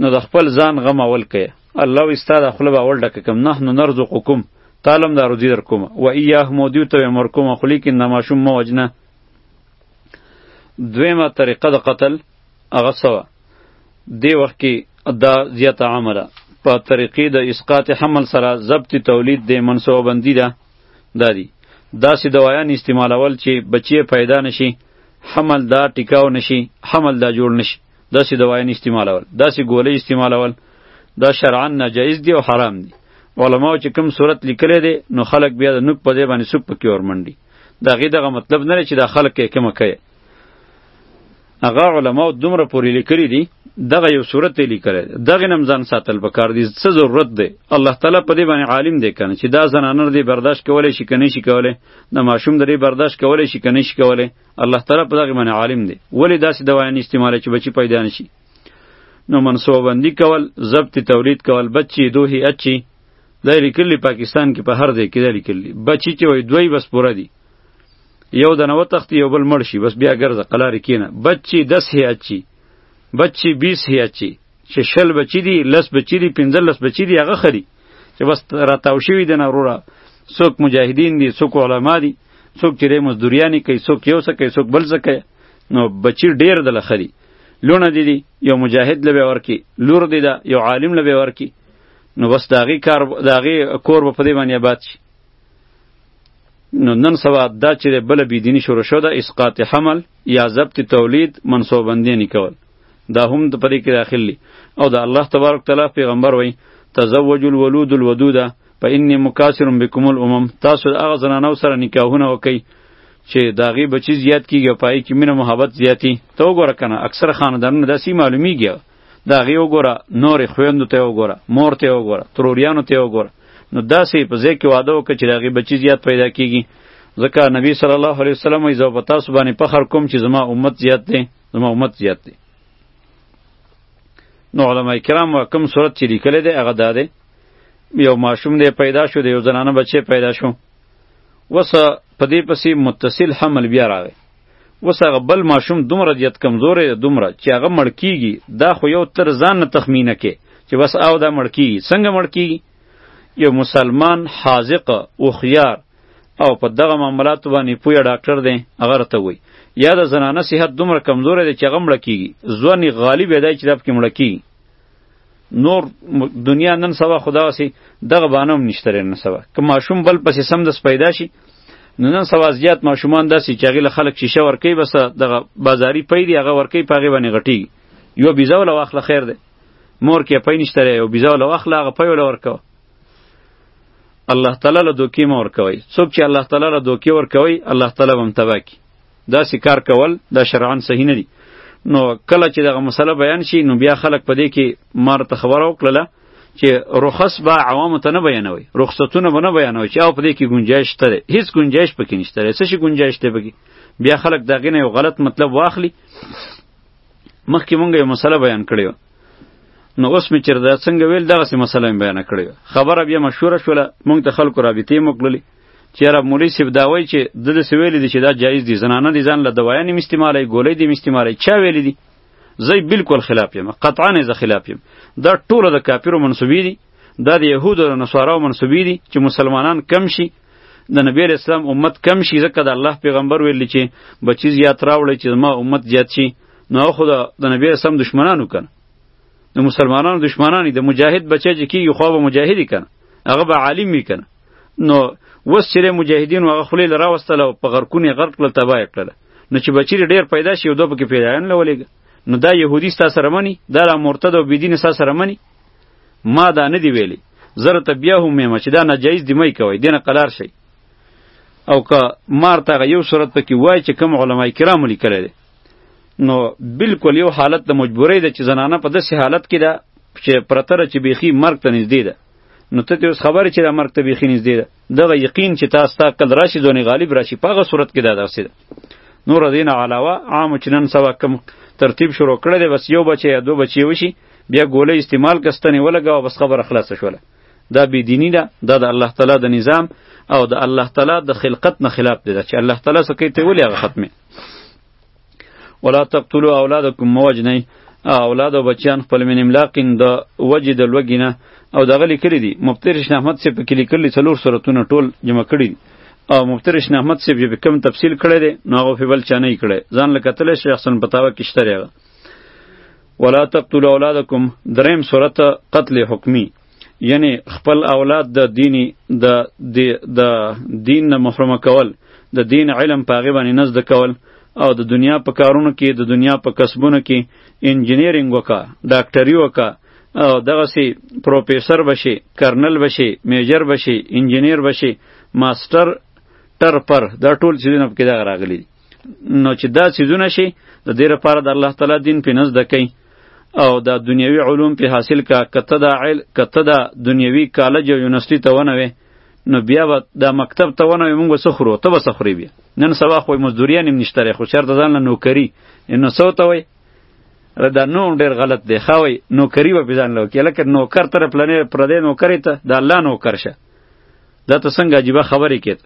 نو د خپل ځان غم اول کړي الله وی ستا د خوله به اول ډکه کم نحنو نرزقکم تعالی هم دا روزي در کوم و ایاهم او دیو ته به مر کوم خو لیکن د ماشوم مه وجنه دویمه طریقه د قتل هغه څه وه دې وخت کې دا زیاته عامه ده په طریقې د اسقاط حمل سره ضبط تولید د منصوبه بندي ده دا دي داسې دوایان استعمالول چې بچیه پیدا نشي حمل دا ټیکاو نشي حمل دا جوړ نشي داسې دوايي نه استعمالول داسې ګولۍ استعمالول دا شرعا ناجایز دي او حرام دي علماو چې کوم صورت لیکلی دی نو خلک بیا د نوک په ځای باندې سوک پکې ورمنډي د هغې دغه مطلب نه دی چې دا خلک یې کمه کوي هغه علماو دومره پورې لیکلي دي دغه یو صورت یې لیکلی دی دغې نه هم ځان ساتل پکار دي څه ضرورت دی الله تعالی په دې باندې عالم دی که نه چې دا زنانه دې برداشت کولی شي که نه شي کولی د ماشوم د دې برداشت کولی شي که نه شي کولی الله تعالی په دغه باندې عالم دی ولی داسې دوايان استعمال چې بچی پیدا نشي نو منصوبه بندي کول ضبط تولید کول بچی دوهی اچي دا لیکلی پاکستان کې په هر ځای کې دا لیکلی بچی چې وای دوی بس پوره دي یو د نو تخت یو بل مړ شي بس بیا ګرځه قلار کینه بچی 10 هی اچي بچی 20 هی اچي چې شل بچی دي لس بچی دي 15 لس بچی دي هغه خري چې بس راتاو شوي دي نه وروره څوک مجاهدین دي څوک علما دي څوک چې ری مزدوریانې کوي څوک یو څه کوي څوک بل څه کوي نو بچی ډیر د لخري لونه دي دي یو مجاهد لبه ورکی لور دي دا یو عالم لبه ورکی نو بس داغي کار داغي کور په دې باندې آباد شي نو نن سبا دا چې بل بی دینی شروع شو دا اسقاط حمل یا ضبط تولید منصوبندی نکول دا هم د پرې کې داخل دي او د الله تبارک تعالی پیغمبر وای تزوج الولود الودود فإني مکاسر بكم الامم تاسو هغه زنانو سره نکاحونه وکي چې داغي بچی زیات کیږي پای کې مینه محبت زیاتی ته وګوره کنه اکثر خاندانونه داسې معلومیږي داغي وګوره نور خويندو ته وګوره مور ته وګوره تروریانو ته وګوره نو داسې په ځای کې واده وکړي چې داغي بچی زیات پیدا کیږي ځکه نبی صلی الله علیه وسلم یې زو په تاسو باندې فخر کوم چې زما امت زیات دی نو مغمت زیات دی نو علما کرام کوم صورت چې لیکل دی هغه دا دی یو ماشوم دی پیدا شو د یو زنانه بچی پیدا شو وس په دې پسې متصل حمل بیا راغی وس هغه بل ماشوم دومره زیات کمزور دی دومره چې هغه مړ کیږي دا خو یو تر ځان نه تخمینه کې چې بس او دا مړ کیږي څنګه مړ کیږي یو مسلمان حاذق او خيار او په دغه معاملاتو باندې پوهه ډاکټر دی هغه راته وایي یا د زنانه صحت دومره کمزوری دی چې هغه مړه کیږي ځواني غالب یې دی چې دا پکې مړه کیږي نور دنیا نن سبا خدا سي دغه بانه هم نشته نن سبا که ماشوم بل پسې سم د پیدا شي نو نن سبا زیات ماشومان داسې چې هغې له خلک شیشه ورکوي بس دغه بازاري پی دی هغه ورکوي په هغې باندې غټېږي یو بیزه وله واخله خیر دی مور کې پی نشته یو بیزه وله واخله هغه پی وله ورکوه الله تعالی له دوکې مه ورکوئ څوک چې الله تعالی له دوکې ورکوئ الله تعالی به هم تباه کړي داسې کار کول دا شرعا صحیح نه دي نو کله چې دغه مسله بیان شي نو بیا خلک په دې کې مار ته خبره وکړله چې رخص به عوامو ته نه بیانوي رخصتونه به نه بیانوي چې او په دې کې گنجایش شته دی هیڅ گنجایش پکې نشته دی څه شي گنجایش دی پکې بیا خلک دغه نه یو غلط مطلب واخلي مخکې مونږ یو مسله بیان کړې نو اوس مې چېرې دا څنګه ویل دغسې مسله مې بیانه کړې خبره بیا مشهوره شوله موږ د خلکو رابطې مو کړلې چې یاره مولوي صاحب دا وایي چې ده داسې ویلي دي چې دا جایز دي زنانه دي ځان له دوايانې مې استعمالوي ګولۍ دې مې استعمالوي چا ویلي دي زه بالکل خلاف یم قطعا زه خلاف یم دا ټوله د کافرو منسوبې دي دا د یهودو او نصاراو منسوبې دي چې مسلمانان کم شي د نبی اسلام امت کم شي ځکه د الله پیغمبر ویلی چې بچی زیات راوړی چې زما امت زیات شي نو خو د نبی اسلام دشمنانو کنه د مسلمانانو دشمنانی د مجاهد بچی چې کیږي خو به مجاهدی کنه هغه به عالم می کنه نو وس چې مجاهدین هغه خلی لرا وستل او په غرکونی غرق کړل تبا کړل نو چې بچی ډیر پیدا شي او دوه پکې پیدا نه لولېګ نو دا يهودي ستا سره مني دا لا مرتد او بيدین ستا سره مني ما دا نه دی ویلی زره ته بیا هم مېمه چې دا ناجایز دی مې کوي دینه قلار شي او که مار ته یو صورت پکې وای چې کوم علما کرام لیکل دي نو بالکل یو حالت د مجبورۍ ده چې زنانه په داسې حالت کې ده چې پرتره چې بیخي مرګ ته نږدې ده نو ته اوس خبرې چې د مرګ ته بیخي نږدې ده دغه یقین چې تاسو ته عقل راشي ځونې غالب راشي په هغه صورت کې دا داسې ده نور دین علاوه عام چې نن سبا کم ترتیب شروع کړی دی بس یو بچی یا دو بچی وشي بیا ګولې استعمال کستنې ولګاوه بس خبره خلاصه شوله دا بی دینی ده دا د الله تعالی د نظام او د الله تعالی د خلقت نه خلاف دی چې الله تعالی سکه ته ولې هغه ختمه ولا تقتلوا اولادکم موجنی اولاد او بچیان خپل من املاقین د وجې د لوږې نه او دغه لیکلي دي مفتر شین احمد صاحب پکې لیکلي څلور سورتونه ټول جمع کړي دي او مفتر شین احمد صاحب چې کوم تفصیل کړی دی نو هغه په بل چا نه کړی ځان له کتلی شي احسن پتاوه کې شته ولا تقتلوا اولادکم دریم سورت قتل حکمی یعنی خپل اولاد د دینی د د دین نه محروم کول د دین علم پاغه باندې نزد کول او د دنیا په کارونو کې د دنیا په کسبونو کې انجینیرینګ وکا ډاکټری وکا او دغه سی پروفیسور بشي کرنل بشي میجر بشي انجینیر بشي ماستر ټر پر دا ټول چیزونه په کې دا راغلي نو چې دا سیزونه شي د دې لپاره د الله تعالی دین په نزد کوي او دا دنیوي علوم په حاصل کا کته دا عل کته دا دنیوي کالج او یونیورسيټي ته ونه وي نو بیا به دا مکتب ته ونه وي موږ سخرو ته به سخري بیا نن سبا خو مزدوري نیم نشته خو چرته ځان له نوکری نو سو ته وي دا نو ډیر غلط دی خوي نوکری به ځان لو کې لکه نوکر تر پلانې پر دې نوکری ته دا الله نوکر شه دا ته څنګه عجیبه خبرې کېد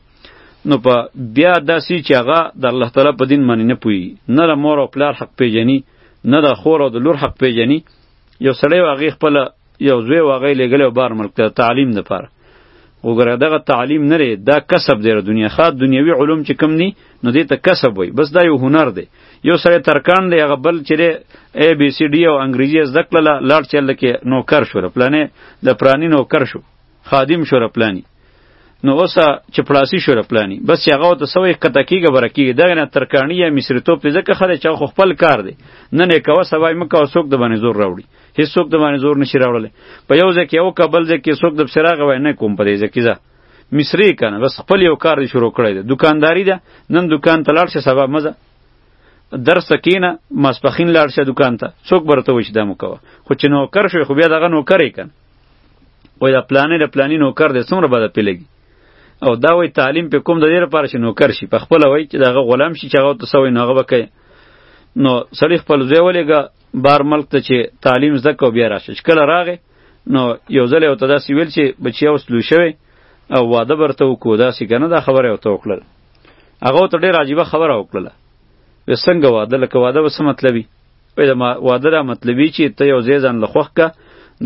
نو په بیا داسې چې هغه د الله تعالی په دین باندې نه پوي نه د مور او پلار حق پیژني نه د خور او د لور حق پیژني یو سړی واغې خپل یو زوی واغې لګلې بار ملک ته تعلیم نه پاره وګوره دغه تعلیم نه دا کسب دی دنیا خاط دنیوي علوم چې کم دي نو دې ته کسب وای بس دا یو هنر دی یو سړی ترکان دی هغه بل چې ای بی سی ډی او انګریزي زده کړله لاړ چل کې نوکر شو پلانې د پرانی نوکر شو خادم شو رپلانی نو اوس چې پړاسی شو رپلانی بس چې هغه ته سوې کته کیږي برکیږي دغه نه ترکانی یا مصری توپ دې ځکه خره چې خو خپل کار دی نه نه کوه سبا یې مکه څوک د باندې زور راوړي هیڅ څوک د باندې زور نشي راوړل په یو ځای کې یو کبل ځای کې څوک د سراغ وای نه کوم په دې ځای کې ځه مصری کنه بس خپل یو کار دې شروع کړی دی دکانداری ده نن دکان ته لاړ شه سبا مزه درس کینه ماسپخین لاړ شه دکان ته څوک برته وښ دمو کوه خو چې نوکر شوی خو بیا دغه نوکر یې کنه وای دا پلانې د پلانې نوکر دی څومره بده پې لګي او دا وای تعلیم په کوم د دې لپاره چې نوکر شي په خپله وای چې دغه غلام شي چې هغه ته سوی نو هغه به کوي نو سړی خپل زوی ولېږه بار ملک ته چې تعلیم زده کو بیا راشه چې کله راغې نو یو ځل یې ورته داسې ویل چې بچیا اوس لوی شوی او واده برته وکړو داسې که نه دا خبره یې ورته وکړله هغه ورته ډېره عجیبه خبره وکړله وې څنګه واده لکه واده به څه مطلبي وای د واده را مطلبي چې ته یو ځای ځان له خوښ که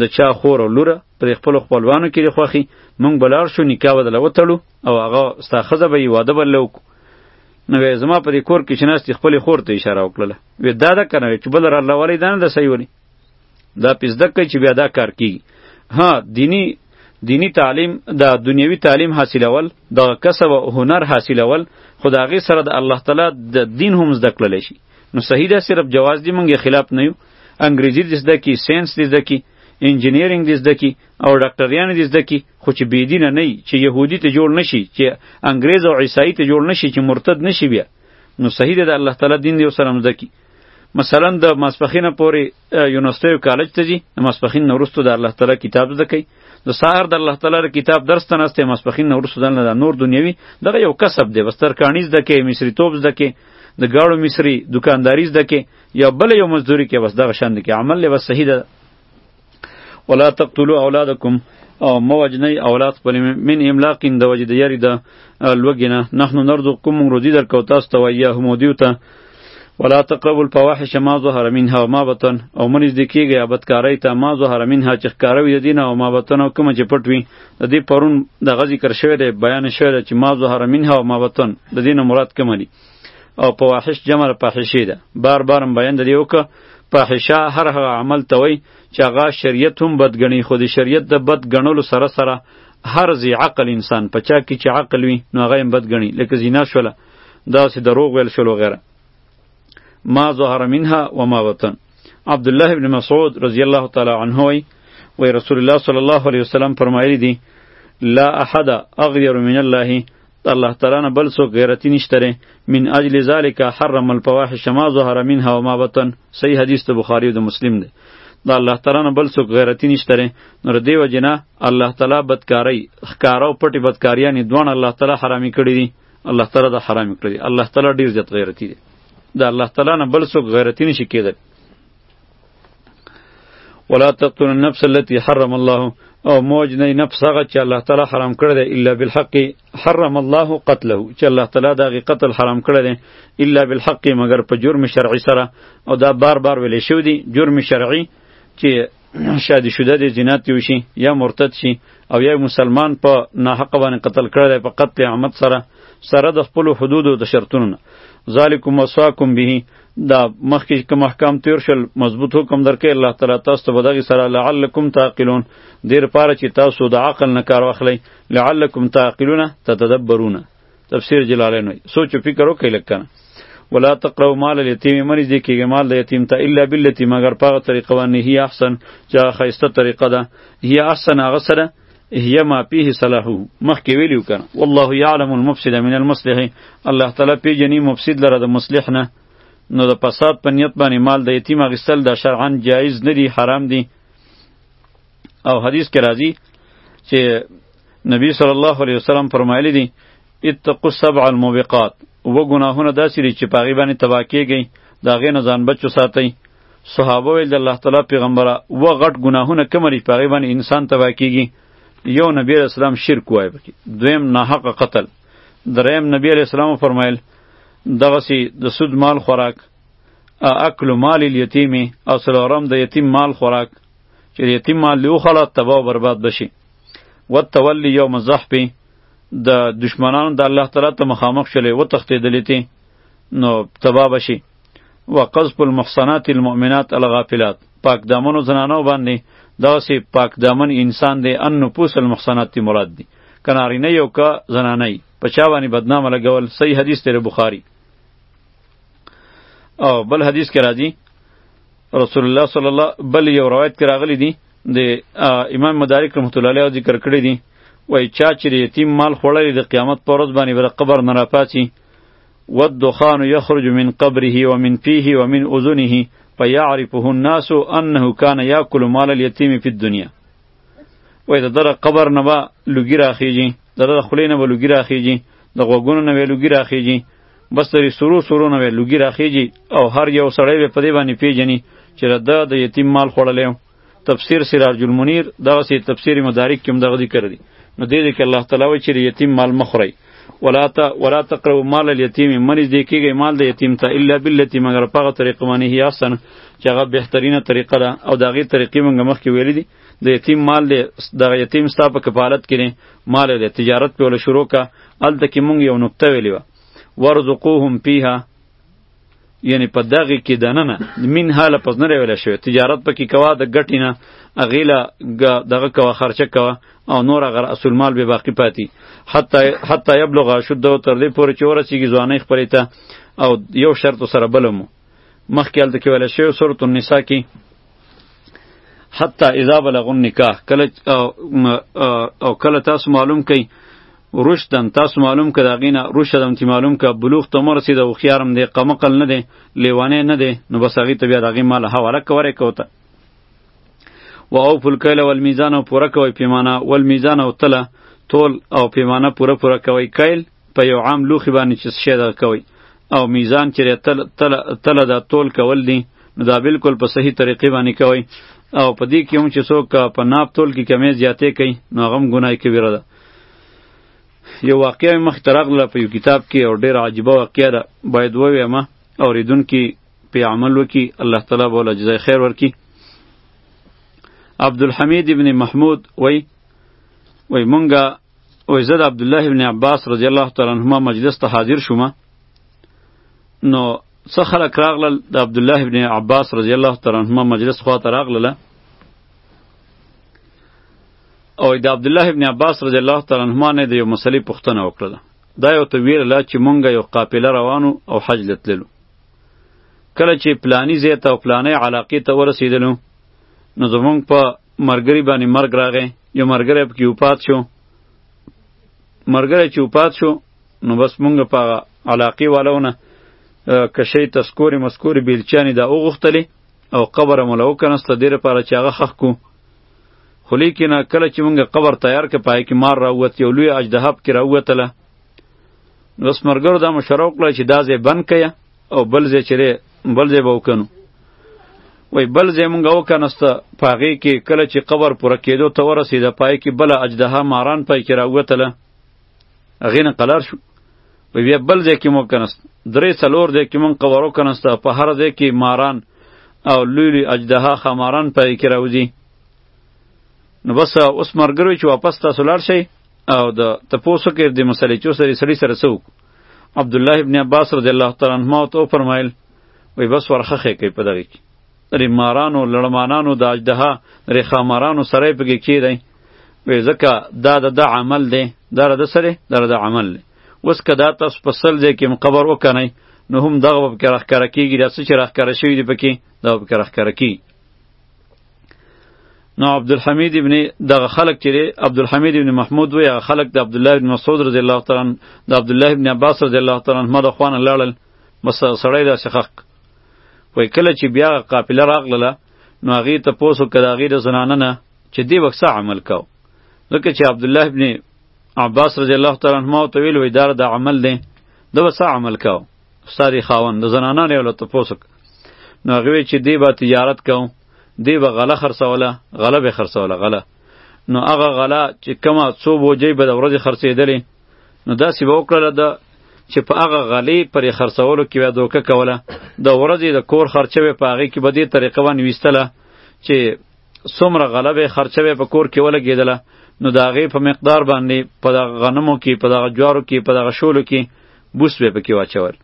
د چا خور او لوره پر خپلو خپلوانو کې دې خوښي موږ به لاړ شو نکاح به درله وتړو او هغه ستا ښځه به یې واده به له وکړو نو وایي زما په دې کور کې چې ناست خپلې خور ته اشاره وکړله وایي دا ده که نه چې بله راله ولې دا نه ده صحیح ولې دا پې زده کړئ چې بیا دا کار کیږي ها دیني دینی تعلیم د دنیوي تعلیم حاصلول د کسب او هنر حاصلول خدای غي سره د الله تعالی د دین هم زده کړل شي نو صحیح ده صرف جواز دی مونږ خلاف نه یو انګریزي دې زده کی ساينس دې زده کی انجینیرینګ دې زده کی او ډاکټریان دې زده کی خو چې بی دین نه چې يهودي ته جوړ نشي چې انګریز او عیسائی ته جوړ نشي چې مرتد نشي بیا نو صحیح ده الله تعالی دین دې وسلام زده کی مثلا د ماسپخینه پورې یونیورسټیو کالج ته ځي د ماسپښین نه وروسته د الله تعالی کتاب زده کوي د سهار د الله تعالی کتاب درس ته نسته ماسپښین نه وروسته دلته د نور دنیوي دغه یو کسب دی بس ترکاڼي زده کوي مصري توب زده کوي د ګاړو مصري دکانداري زده کوي یا بل یو مزدوري کې بس دغه شان دی کې عمل له بس صحیح ده ولا تقتلوا اولادکم او موجنه اولاد خپل من املاق د وجد یری د لوګینه نحنو نرزقکم روزی در کو تاسو ته ویا هم دیو ته ولا تقربوا الفواحش ما ظهر منها وما بطن او من دې کیږي ابدکارای ته ما ظهر منها چې ښکاروي د دینه او ما بطن او کوم چې پټ وي د دې پرون د غزي کر شوی دی بیان شوی دی چې ما ظهر منها وما بطن د دینه مراد کوم دی او فواحش جمع فاحشه ده بار بار بیان د دې وکړه فاحشه هر هغه عمل ته وای چې هغه شریعت هم بدګنی خو د شریعت د بد ګڼلو سره سره هر زی عقل انسان پچا کی چې عقل وي نو هغه هم بدګنی لکه زینا شوله دا سي دروغ ویل شول وغیره ما ظهر منها وما وطن عبد الله ابن مسعود رضی الله تعالی عنه وی وی رسول الله صلی الله علیه وسلم فرمایلی دی لا احد اغیر من الله الله تعالی نه بل څوک غیرتی نشتره من اجل ذالک حرم الفواحش ما ظهر منها وما بطن صحیح حدیث ته بخاری او مسلم دی د الله تعالی نه بل څوک غیرتی نشتره نور دیو جنا الله تعالی بدکاری ښکارا او پټی بدکاریانی دوه الله تعالی حرامي کړی دي الله تعالی دا حرام کړی دی الله تعالی ډیر زیات غیرتی دی دا الله تعالی نه بل څوک غیرتی نشي کېدل ولا تقتل النفس التي حرم الله او موج نه نفس هغه چې الله تعالی حرام کړی دی الا بالحق حرم الله قتله چې الله تعالی دا غي قتل حرام کړی دی الا بالحق مگر په جرم شرعي سره او دا بار بار ویل شو دی جرم شرعي چې شادي شوده د جنات یو شي یا مرتد شي او یا مسلمان په ناحق باندې قتل کړی په قتل عامت سره سره د خپل حدود او د شرطونو نه ذالکم وصاکم به دا مخکې کوم احکام تیر شل مضبوط حکم درکې الله تعالی تاسو ته بدغه سره لعلکم تعقلون دیر پاره چې تاسو د عقل نه کار واخلئ لعلکم تعقلون تتدبرون تفسیر جلالین وای سوچ او فکر وکړئ لکه ولا تقربوا مال الیتیم مری دې کېږي مال د یتیم ته الا بالتی مگر په هغه طریقه باندې هی احسن چې هغه ښایسته طریقه ده هی احسن هغه سره هي ما فيه صلاح مخکې ویلو کنه والله يعلم المفسد من المصلح الله تعالی پیجنې مفسد لره د مصلح نه نو د فساد په نیت باندې مال د یتیم اخیستل د شرعن جایز نه دی حرام دی او حدیث کې راځي چې نبی صلی الله علیه وسلم فرمایلی دي اتقوا السبع الموبقات و ګناهونه داسې دي چې پاغي باندې تبا کیږي دا غې نه ځان بچو ساتي صحابه ویل د الله تعالی پیغمبره و غټ ګناهونه کوم لري پاغي باندې انسان تبا کیږي یو نبی علیہ السلام شرک وای بکی دویم ناحق قتل دریم نبی علیہ السلام فرمایل دغه سی د سود مال خوراک اکل مال الیتیم او سلورم د یتیم مال خوراک چې د یتیم مال دی وخوړه تباه او برباد بشي وتولی یوم الزحف د دشمنانو د الله تعالی ته مخامخ شلې و تختیدلې تی نو تباه بشي وقذف المحصنات المؤمنات الغافلات پاک دامنو زنانو باندې دا سی پاک دامن انسان دی ان نفوس المحصنات تی مراد دی کناری نه یو کا زنانه ای په چا باندې بدنامه لګول صحیح حدیث تیر بخاری او بل حدیث کې راځي رسول الله صلی الله بل یو روایت کې راغلی دی د امام مدارک رحمت الله علیه ذکر کړی دی وای چا چې د یتیم مال خوړلی د قیامت پر ورځ باندې به د قبر نه راپاڅي والدخان یخرج من قبره ومن فیه ومن اذنه فیعرفه الناس انه کان یاکل مال الیتیم فی الدنیا وای د دره قبر نه به لوګي راخیږي د دره خولې نه به لوګي راخیږي د غوږونو نه به لوګي راخیږي بس ترې سرو سرو نه به لوګي راخیږي او هر یو سړی به په دې باندې پیژني چې د د یتیم مال خوړلی و تفسیر سراج المنیر دغسې تفسیر مدارک کې هم دغه ذکر دی نو دې دې کې الله تعالی وایي چې یتیم مال مه خورئ ولا تا ولا تقربوا مال اليتيم منځ دې کېږئ مال د یتیم ته الا بالتي مګر په هغه طریقه باندې هي احسن چې هغه بهترینه طریقه ده او د هغې طریقې موږ مخکې ویلي دي د یتیم مال دې دغه یتیم ستا په کفالت کې دی مال له تجارت په ول شروع کا الته کې مونږ یو نقطه ویلی و ورزقوهم فیها یعنی په دغه کې دننه من حال پس نه ویل شوی تجارت پکې کوا د ګټی نه اغیلا دغه کوا خرچه کوا او نور غیر اصل مال به باقی پاتی حتی حتی یبلغ شد تر دې پورې چې ورسیږي ځواني خپلې ته او یو شرط سره بلمو مخکې هلته کې ویل شوی سورة النساء کې حتی اذا بلغوا النکاح کله او کله تاسو معلوم کئ رشدن تاسو معلوم که دا غینا رشدن چې معلوم که بلوغ ته مر سي د خوخيارم دی قمقل نه دی لیوانه نه دی نو بس هغه ته بیا دا غي مال حواله کوي کوته و او فل کیل ول میزان او پوره کوي پیمانه ول میزان او تله تول او پیمانه پوره پوره کوي کیل په یو عام لوخي باندې چې شی دغه کوي او میزان چې تل تل تل دا تول کول دي نو دا بالکل په صحیح طریقې باندې کوي او په دې کې هم چې څوک په ناب تول کې کمی زیاتې کوي نو هغه هم ګناه کبیره ده یو واقعه مخ ترغله په یو کتاب کې او ډیر عجیبه واقعه ده باید ووایم اوریدونکي په عمل وکي الله تعالی به له جزای خیر ورکي عبدالحمید ابن محمود وای وای مونږه او زه د عبدالله ابن عباس رضی الله تعالی عنهما مجلس ته حاضر شوم نو څه خلک راغلل د عبدالله ابن عباس رضی الله تعالی عنهما مجلس خوا ته راغلل او د عبدالله ابن عباس رضی الله تعالی عنهما نه د یو مسلې پوښتنه وکړه دا یو ته ویرله چې مونږ یو قافله روانو او حج لتللو کله چې پلانی زیته او پلانی علاقې ته ورسېدلو نو زمونږ په ملګري باندې مرګ راغی یو ملګری پکې وفات شو ملګری چې وفات شو نو بس مونږ په علاقې والونه کشی تسکورې مسکورې بیلچانې دا وغوښتلې او قبر مولا وکنسته دې لپاره چې هغه ښخ کو خو لیکنه کله چې مونږ قبر تیار که پای کې مار راووت یو لوی اجدهب کې راووتله نو بس ملګرو دا مشوره وکړه چې دا ځای بند کړه او بل ځای چې دی بل ځای به وکنو وای بل ځای مونږ وکنسته په هغې کې کله چې قبر پوره کېدو ته ورسېده پای کې بله اجدها ماران پای کې راووتله هغې نه قلار شو وای بیا بل ځای کې مو کنست درې څلور ځای کې مونږ قبر وکنسته په هر ځای کې ماران او لوی لوی اجدها خماران پای کې راوځي نو بس اوس مرګروي چې واپس تاسو لاړ شئ او د تپوسو کې د مسلې چو سره سړي سره څوک عبد الله ابن عباس رضی الله تعالی عنهما ته فرمایل وای بس ورخه کوي په دغه کې لري مارانو لړمانانو د اجدها لري خامارانو سره په کې کیدای وای ځکه دا د دا عمل دی دا د سره دا د عمل دی اوس که دا تاسو په سل ځای کې قبر وکنئ نو هم دغه به پکې راښکاره کېږي دا څه چې راښکاره شوي دي پکې دا به پکې راښکاره کېږي نو عبدالحمید ابن دغه خلق چې دی عبدالحمید ابن محمود وی هغه خلق د عبدالله ابن مسعود رضی الله تعالی عنه د عبدالله ابن عباس رضی الله تعالی عنهما د خوانه لاړل بس سړی داسې خق وای کله چې بیا قافله راغله نو هغې ته پوسو که د هغې د زنانه نه چې دې وخت څه عمل کو ځکه چې عبدالله ابن عباس رضی الله تعالی عنهما ورته ویل وایي دا د عمل دی ده به څه عمل کو استاد خاوند د زنانانو یو له تپوس نو هغه وی چې دی به تجارت کوم دی به غله خرڅوله غله به خرڅوله غله نو هغه غله چې کما څو بوجۍ به د ورځې خرڅېدلې نو داسې به وکړله د چې په هغه غلې پرې خرڅولو کې به دوکه کوله د ورځې د کور خرچه به په هغې کې به دې طریقه وانویستله چې څومره غله به خرچه به په کور کې ولګېدله نو د هغې په مقدار باندې په دغه غنمو کې په دغه جوارو کې په دغه شولو کې بوس به پکې واچول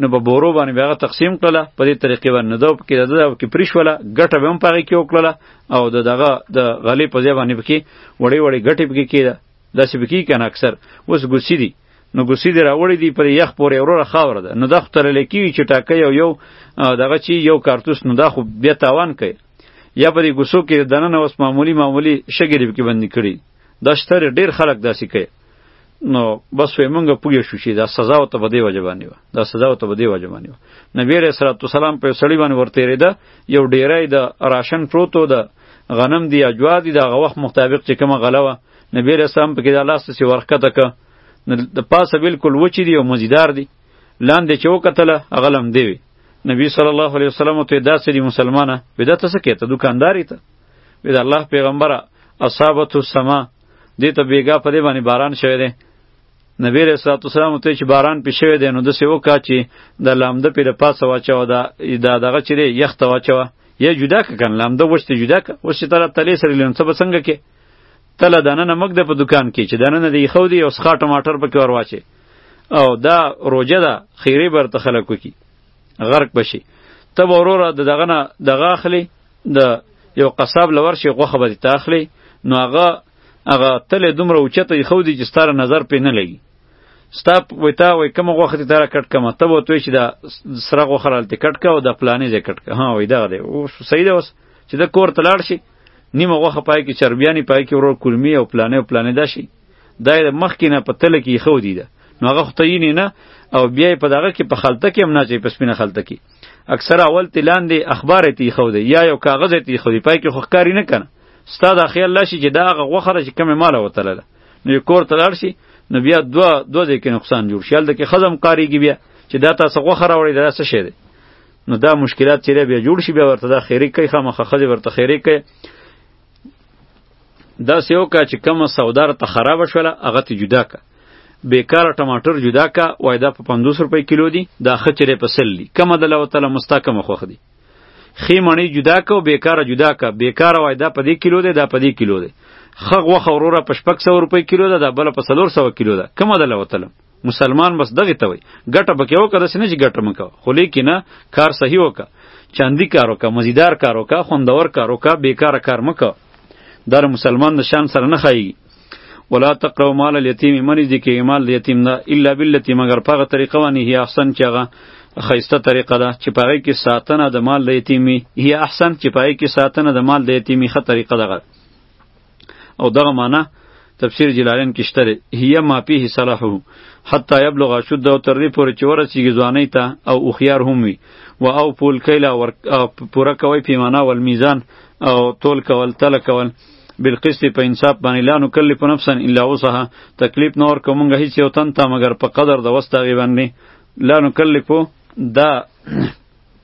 نو په بورو باندې به هغه تقسیم کړله په دې طریقې باندې ده کې د ده کې پریشوله ګټه به هم په هغې کې وکړله او د دغه د غلې په ځای باندې پکې وړې وړې ګټې پکې کېده داسې پکې که نه اکثر اوس ګوسي دي نو ګوسی دی راوړی دی پر یخ پورې وروره خاوره ده نو دا خو تړلی کیږي چې ټاکه یو یو دغه چی یو کارتوس نو دا خو بیا تاوان کوي یا په دې کوڅو کې دننه اوس معمولی معمولی شګې دې پکې بندې کړي دا شترې ډېر خلک داسې کوي نو بس وې مونږ پوه شو چې دا سزا او ته به دی وجه باندې و دا سزا او ته به دی وجه باندې و نبی عليه الصلاه والسلام په سړی باندې ورته ریده یو ډیرای د راشن پروتو د غنم دی اجوا دی دغه وخت مطابق چې کومه غله وه نبی عليه السلام پکې د لاس څخه ورکته ک د پاسه بالکل وچی دی او مزیدار دی لاندې چې وکتله غلم دی وی نبی صلی الله علیه وسلم ته داسې دی مسلمانه بدا ته څه کېته دکانداری ته بدا الله پیغمبره اصابت السما دې ته بیګا په دې باندې باران شوی دی نبی علیہ الصلوۃ والسلام ته چې باران پې شوی دی نو د سیو کا چې د لامده پې د پاسه واچو دا دا دغه چې دی یخت واچو یا جدا ک کن لامده وشته جدا ک اوس چې طرف تلې سره لون څه بسنګ کې تله دانه نمک د په دکان کې چې دانه نه دی خو دی اوس خا ټماټر پکې ورواچي او دا روجه ده خیری بر ته خلکو کی غرق بشي ته وروره د دغه نه دغه اخلي د یو قصاب لور شي غوخه به ته اخلي نو هغه هغه تل دومره اوچته خو دي چې ستاره نظر پې نه لګي ستا وای تا وای کوم غوخه ته را کټ کما ته وته چې دا سره غوخه رالته کټ کا او د پلانې ځای کټ کا ها وای دا دی او صحیح ده اوس چې د کور تلاړ شي نیمه غوخه پای کې چربیانی پای کې ورور کلمی او پلانې او پلانې داشي دا د مخکې نه په تله کې خو دی ده نو هغه خو تین نه او بیا په دغه کې په خلطه کې هم نه چې په سپینه خلطه کې اکثر اول تلان دی اخبار تی خو دی یا یو کاغذ تی خو دی پای کې خو ښکاری نه کنه ستا دا خیال لاشي چې دا هغه غوخه چې کمه مال وتله نو کور ته لاړ شي نو بیا دو دو ځای کې نقصان جوړ شي هلته کې خزم قاریږي بیا چې دا تاسو غوخه راوړی دا څه شی دی نو دا مشکلات چې بیا جوړ شي بیا ورته دا خیری کوي خامخه خځه ورته خیری کوي دا سیو کا چې کومه سودا را ته خراب شوله هغه ته جدا کا بیکاره ټماټر جدا کا وای دا په 50 روپۍ کیلو دی دا خچره په سل دی کمه د لو تعالی مستقمه خوخ دی خې مڼې جدا کا او بیکاره جدا کا بیکاره وای دا په دې کیلو دی دا په دې کیلو دی خغ وخه وروره په 600 روپۍ کیلو ده دا بل په 300 کیلو ده کمه د لو تعالی مسلمان بس دغه ته وای ګټه پکې وکړه داسې نه چې ګټه مکو خو لیکن کار صحیح وکړه چاندی کار وکړه مزیدار کار وکړه خوندور کار وکړه بیکاره کار مکو در مسلمان د شان سره نه خایي ولا تقروا مال اليتيم من دي کې مال د یتیم نه الا بالتي مگر په هغه طریقه باندې هي احسن چې هغه خیسته طریقه ده چې پاره کې ساتنه د مال د یتیمی هي احسن چې پاره کې ساتنه د مال د یتیمی ښه طریقه ده او دغه معنی تفسیر جلالین کې شته هي ما پیه صلاحه حتی یبلغ شد او تر دې پورې چې ورسیږي ځواني ته او اوخیار هم وي و او پول کیلا ور پوره کوي پیمانه ول میزان او تول کول تل کول بالقسط په انصاف باندې لا نکلف نفسا الا وسعها تکلیف نور کومږه هیڅ یو تن ته مگر په قدر د وسته غي باندې لا نکلف دا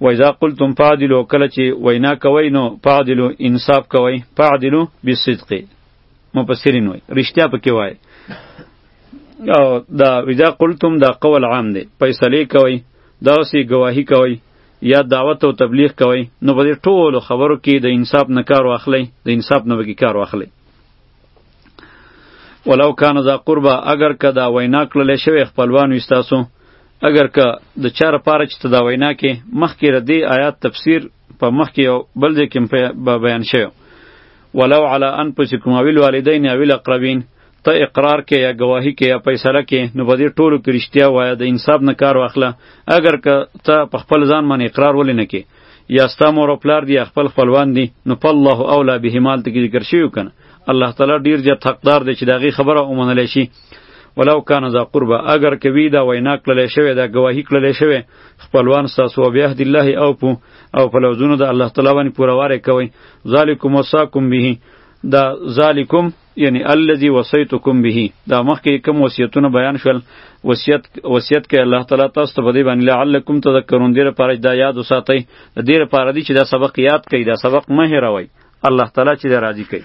و اذا قلتم فعدلوا کله چې وینا کوئ نو فعدلوا انصاف کوئ فعدلوا بالصدق مفسرین وایي رښتیا پکې وایي او دا اذا قلتم دا قول عام دی فیصله کوئ داسې گواهی کوئ یا دعوت او تبلیغ کوئ نو په دې ټولو خبرو کې د انصاف نه کار واخلئ د انصاف نه به کار واخلئ ولو کان ذا قربا اگر که دا وینا کړل شوی خپلوانو استاسو اگر که د چا لپاره چې ته دا وینا کې مخکې د دې آیات تفسیر په مخکې یو بل ځای کې په بیان شوی ولو علی انفسکم او الوالدین او الاقربین ته اقرار کې یا گواهی کې یا فیصله کې نو په دې ټولو کې رښتیا وایه د انصاف نه کار واخله اگر که ته په خپل ځان باندې اقرار ولې نه کې یا ستا مور او پلار دی یا خپل خپلوان دی نو په الله اولا به مال ته ذکر شوی کنه الله تعالی ډیر زیات حقدار دی چې داغي خبره ومنل شي ولو کان ذا قربا اگر کوي دا وینا کړل شوی دا گواهی کړل شوی خپلوان تاسو او بیه الله او پو او په لوزونو د الله تعالی باندې پورواره کوي ذالکم وصاکم به دا ذالکم یعنی الذی وصیتکم به دا مخکې کوم وصیتونه بیان شول وصیت وصیت کوي الله تعالی تاسو ته بده باندې لعلکم تذکرون دې لپاره دا یاد وساتئ دې لپاره دې چې دا سبق یاد کړئ دا سبق مه هېروئ الله تعالی چې دا راضي کړي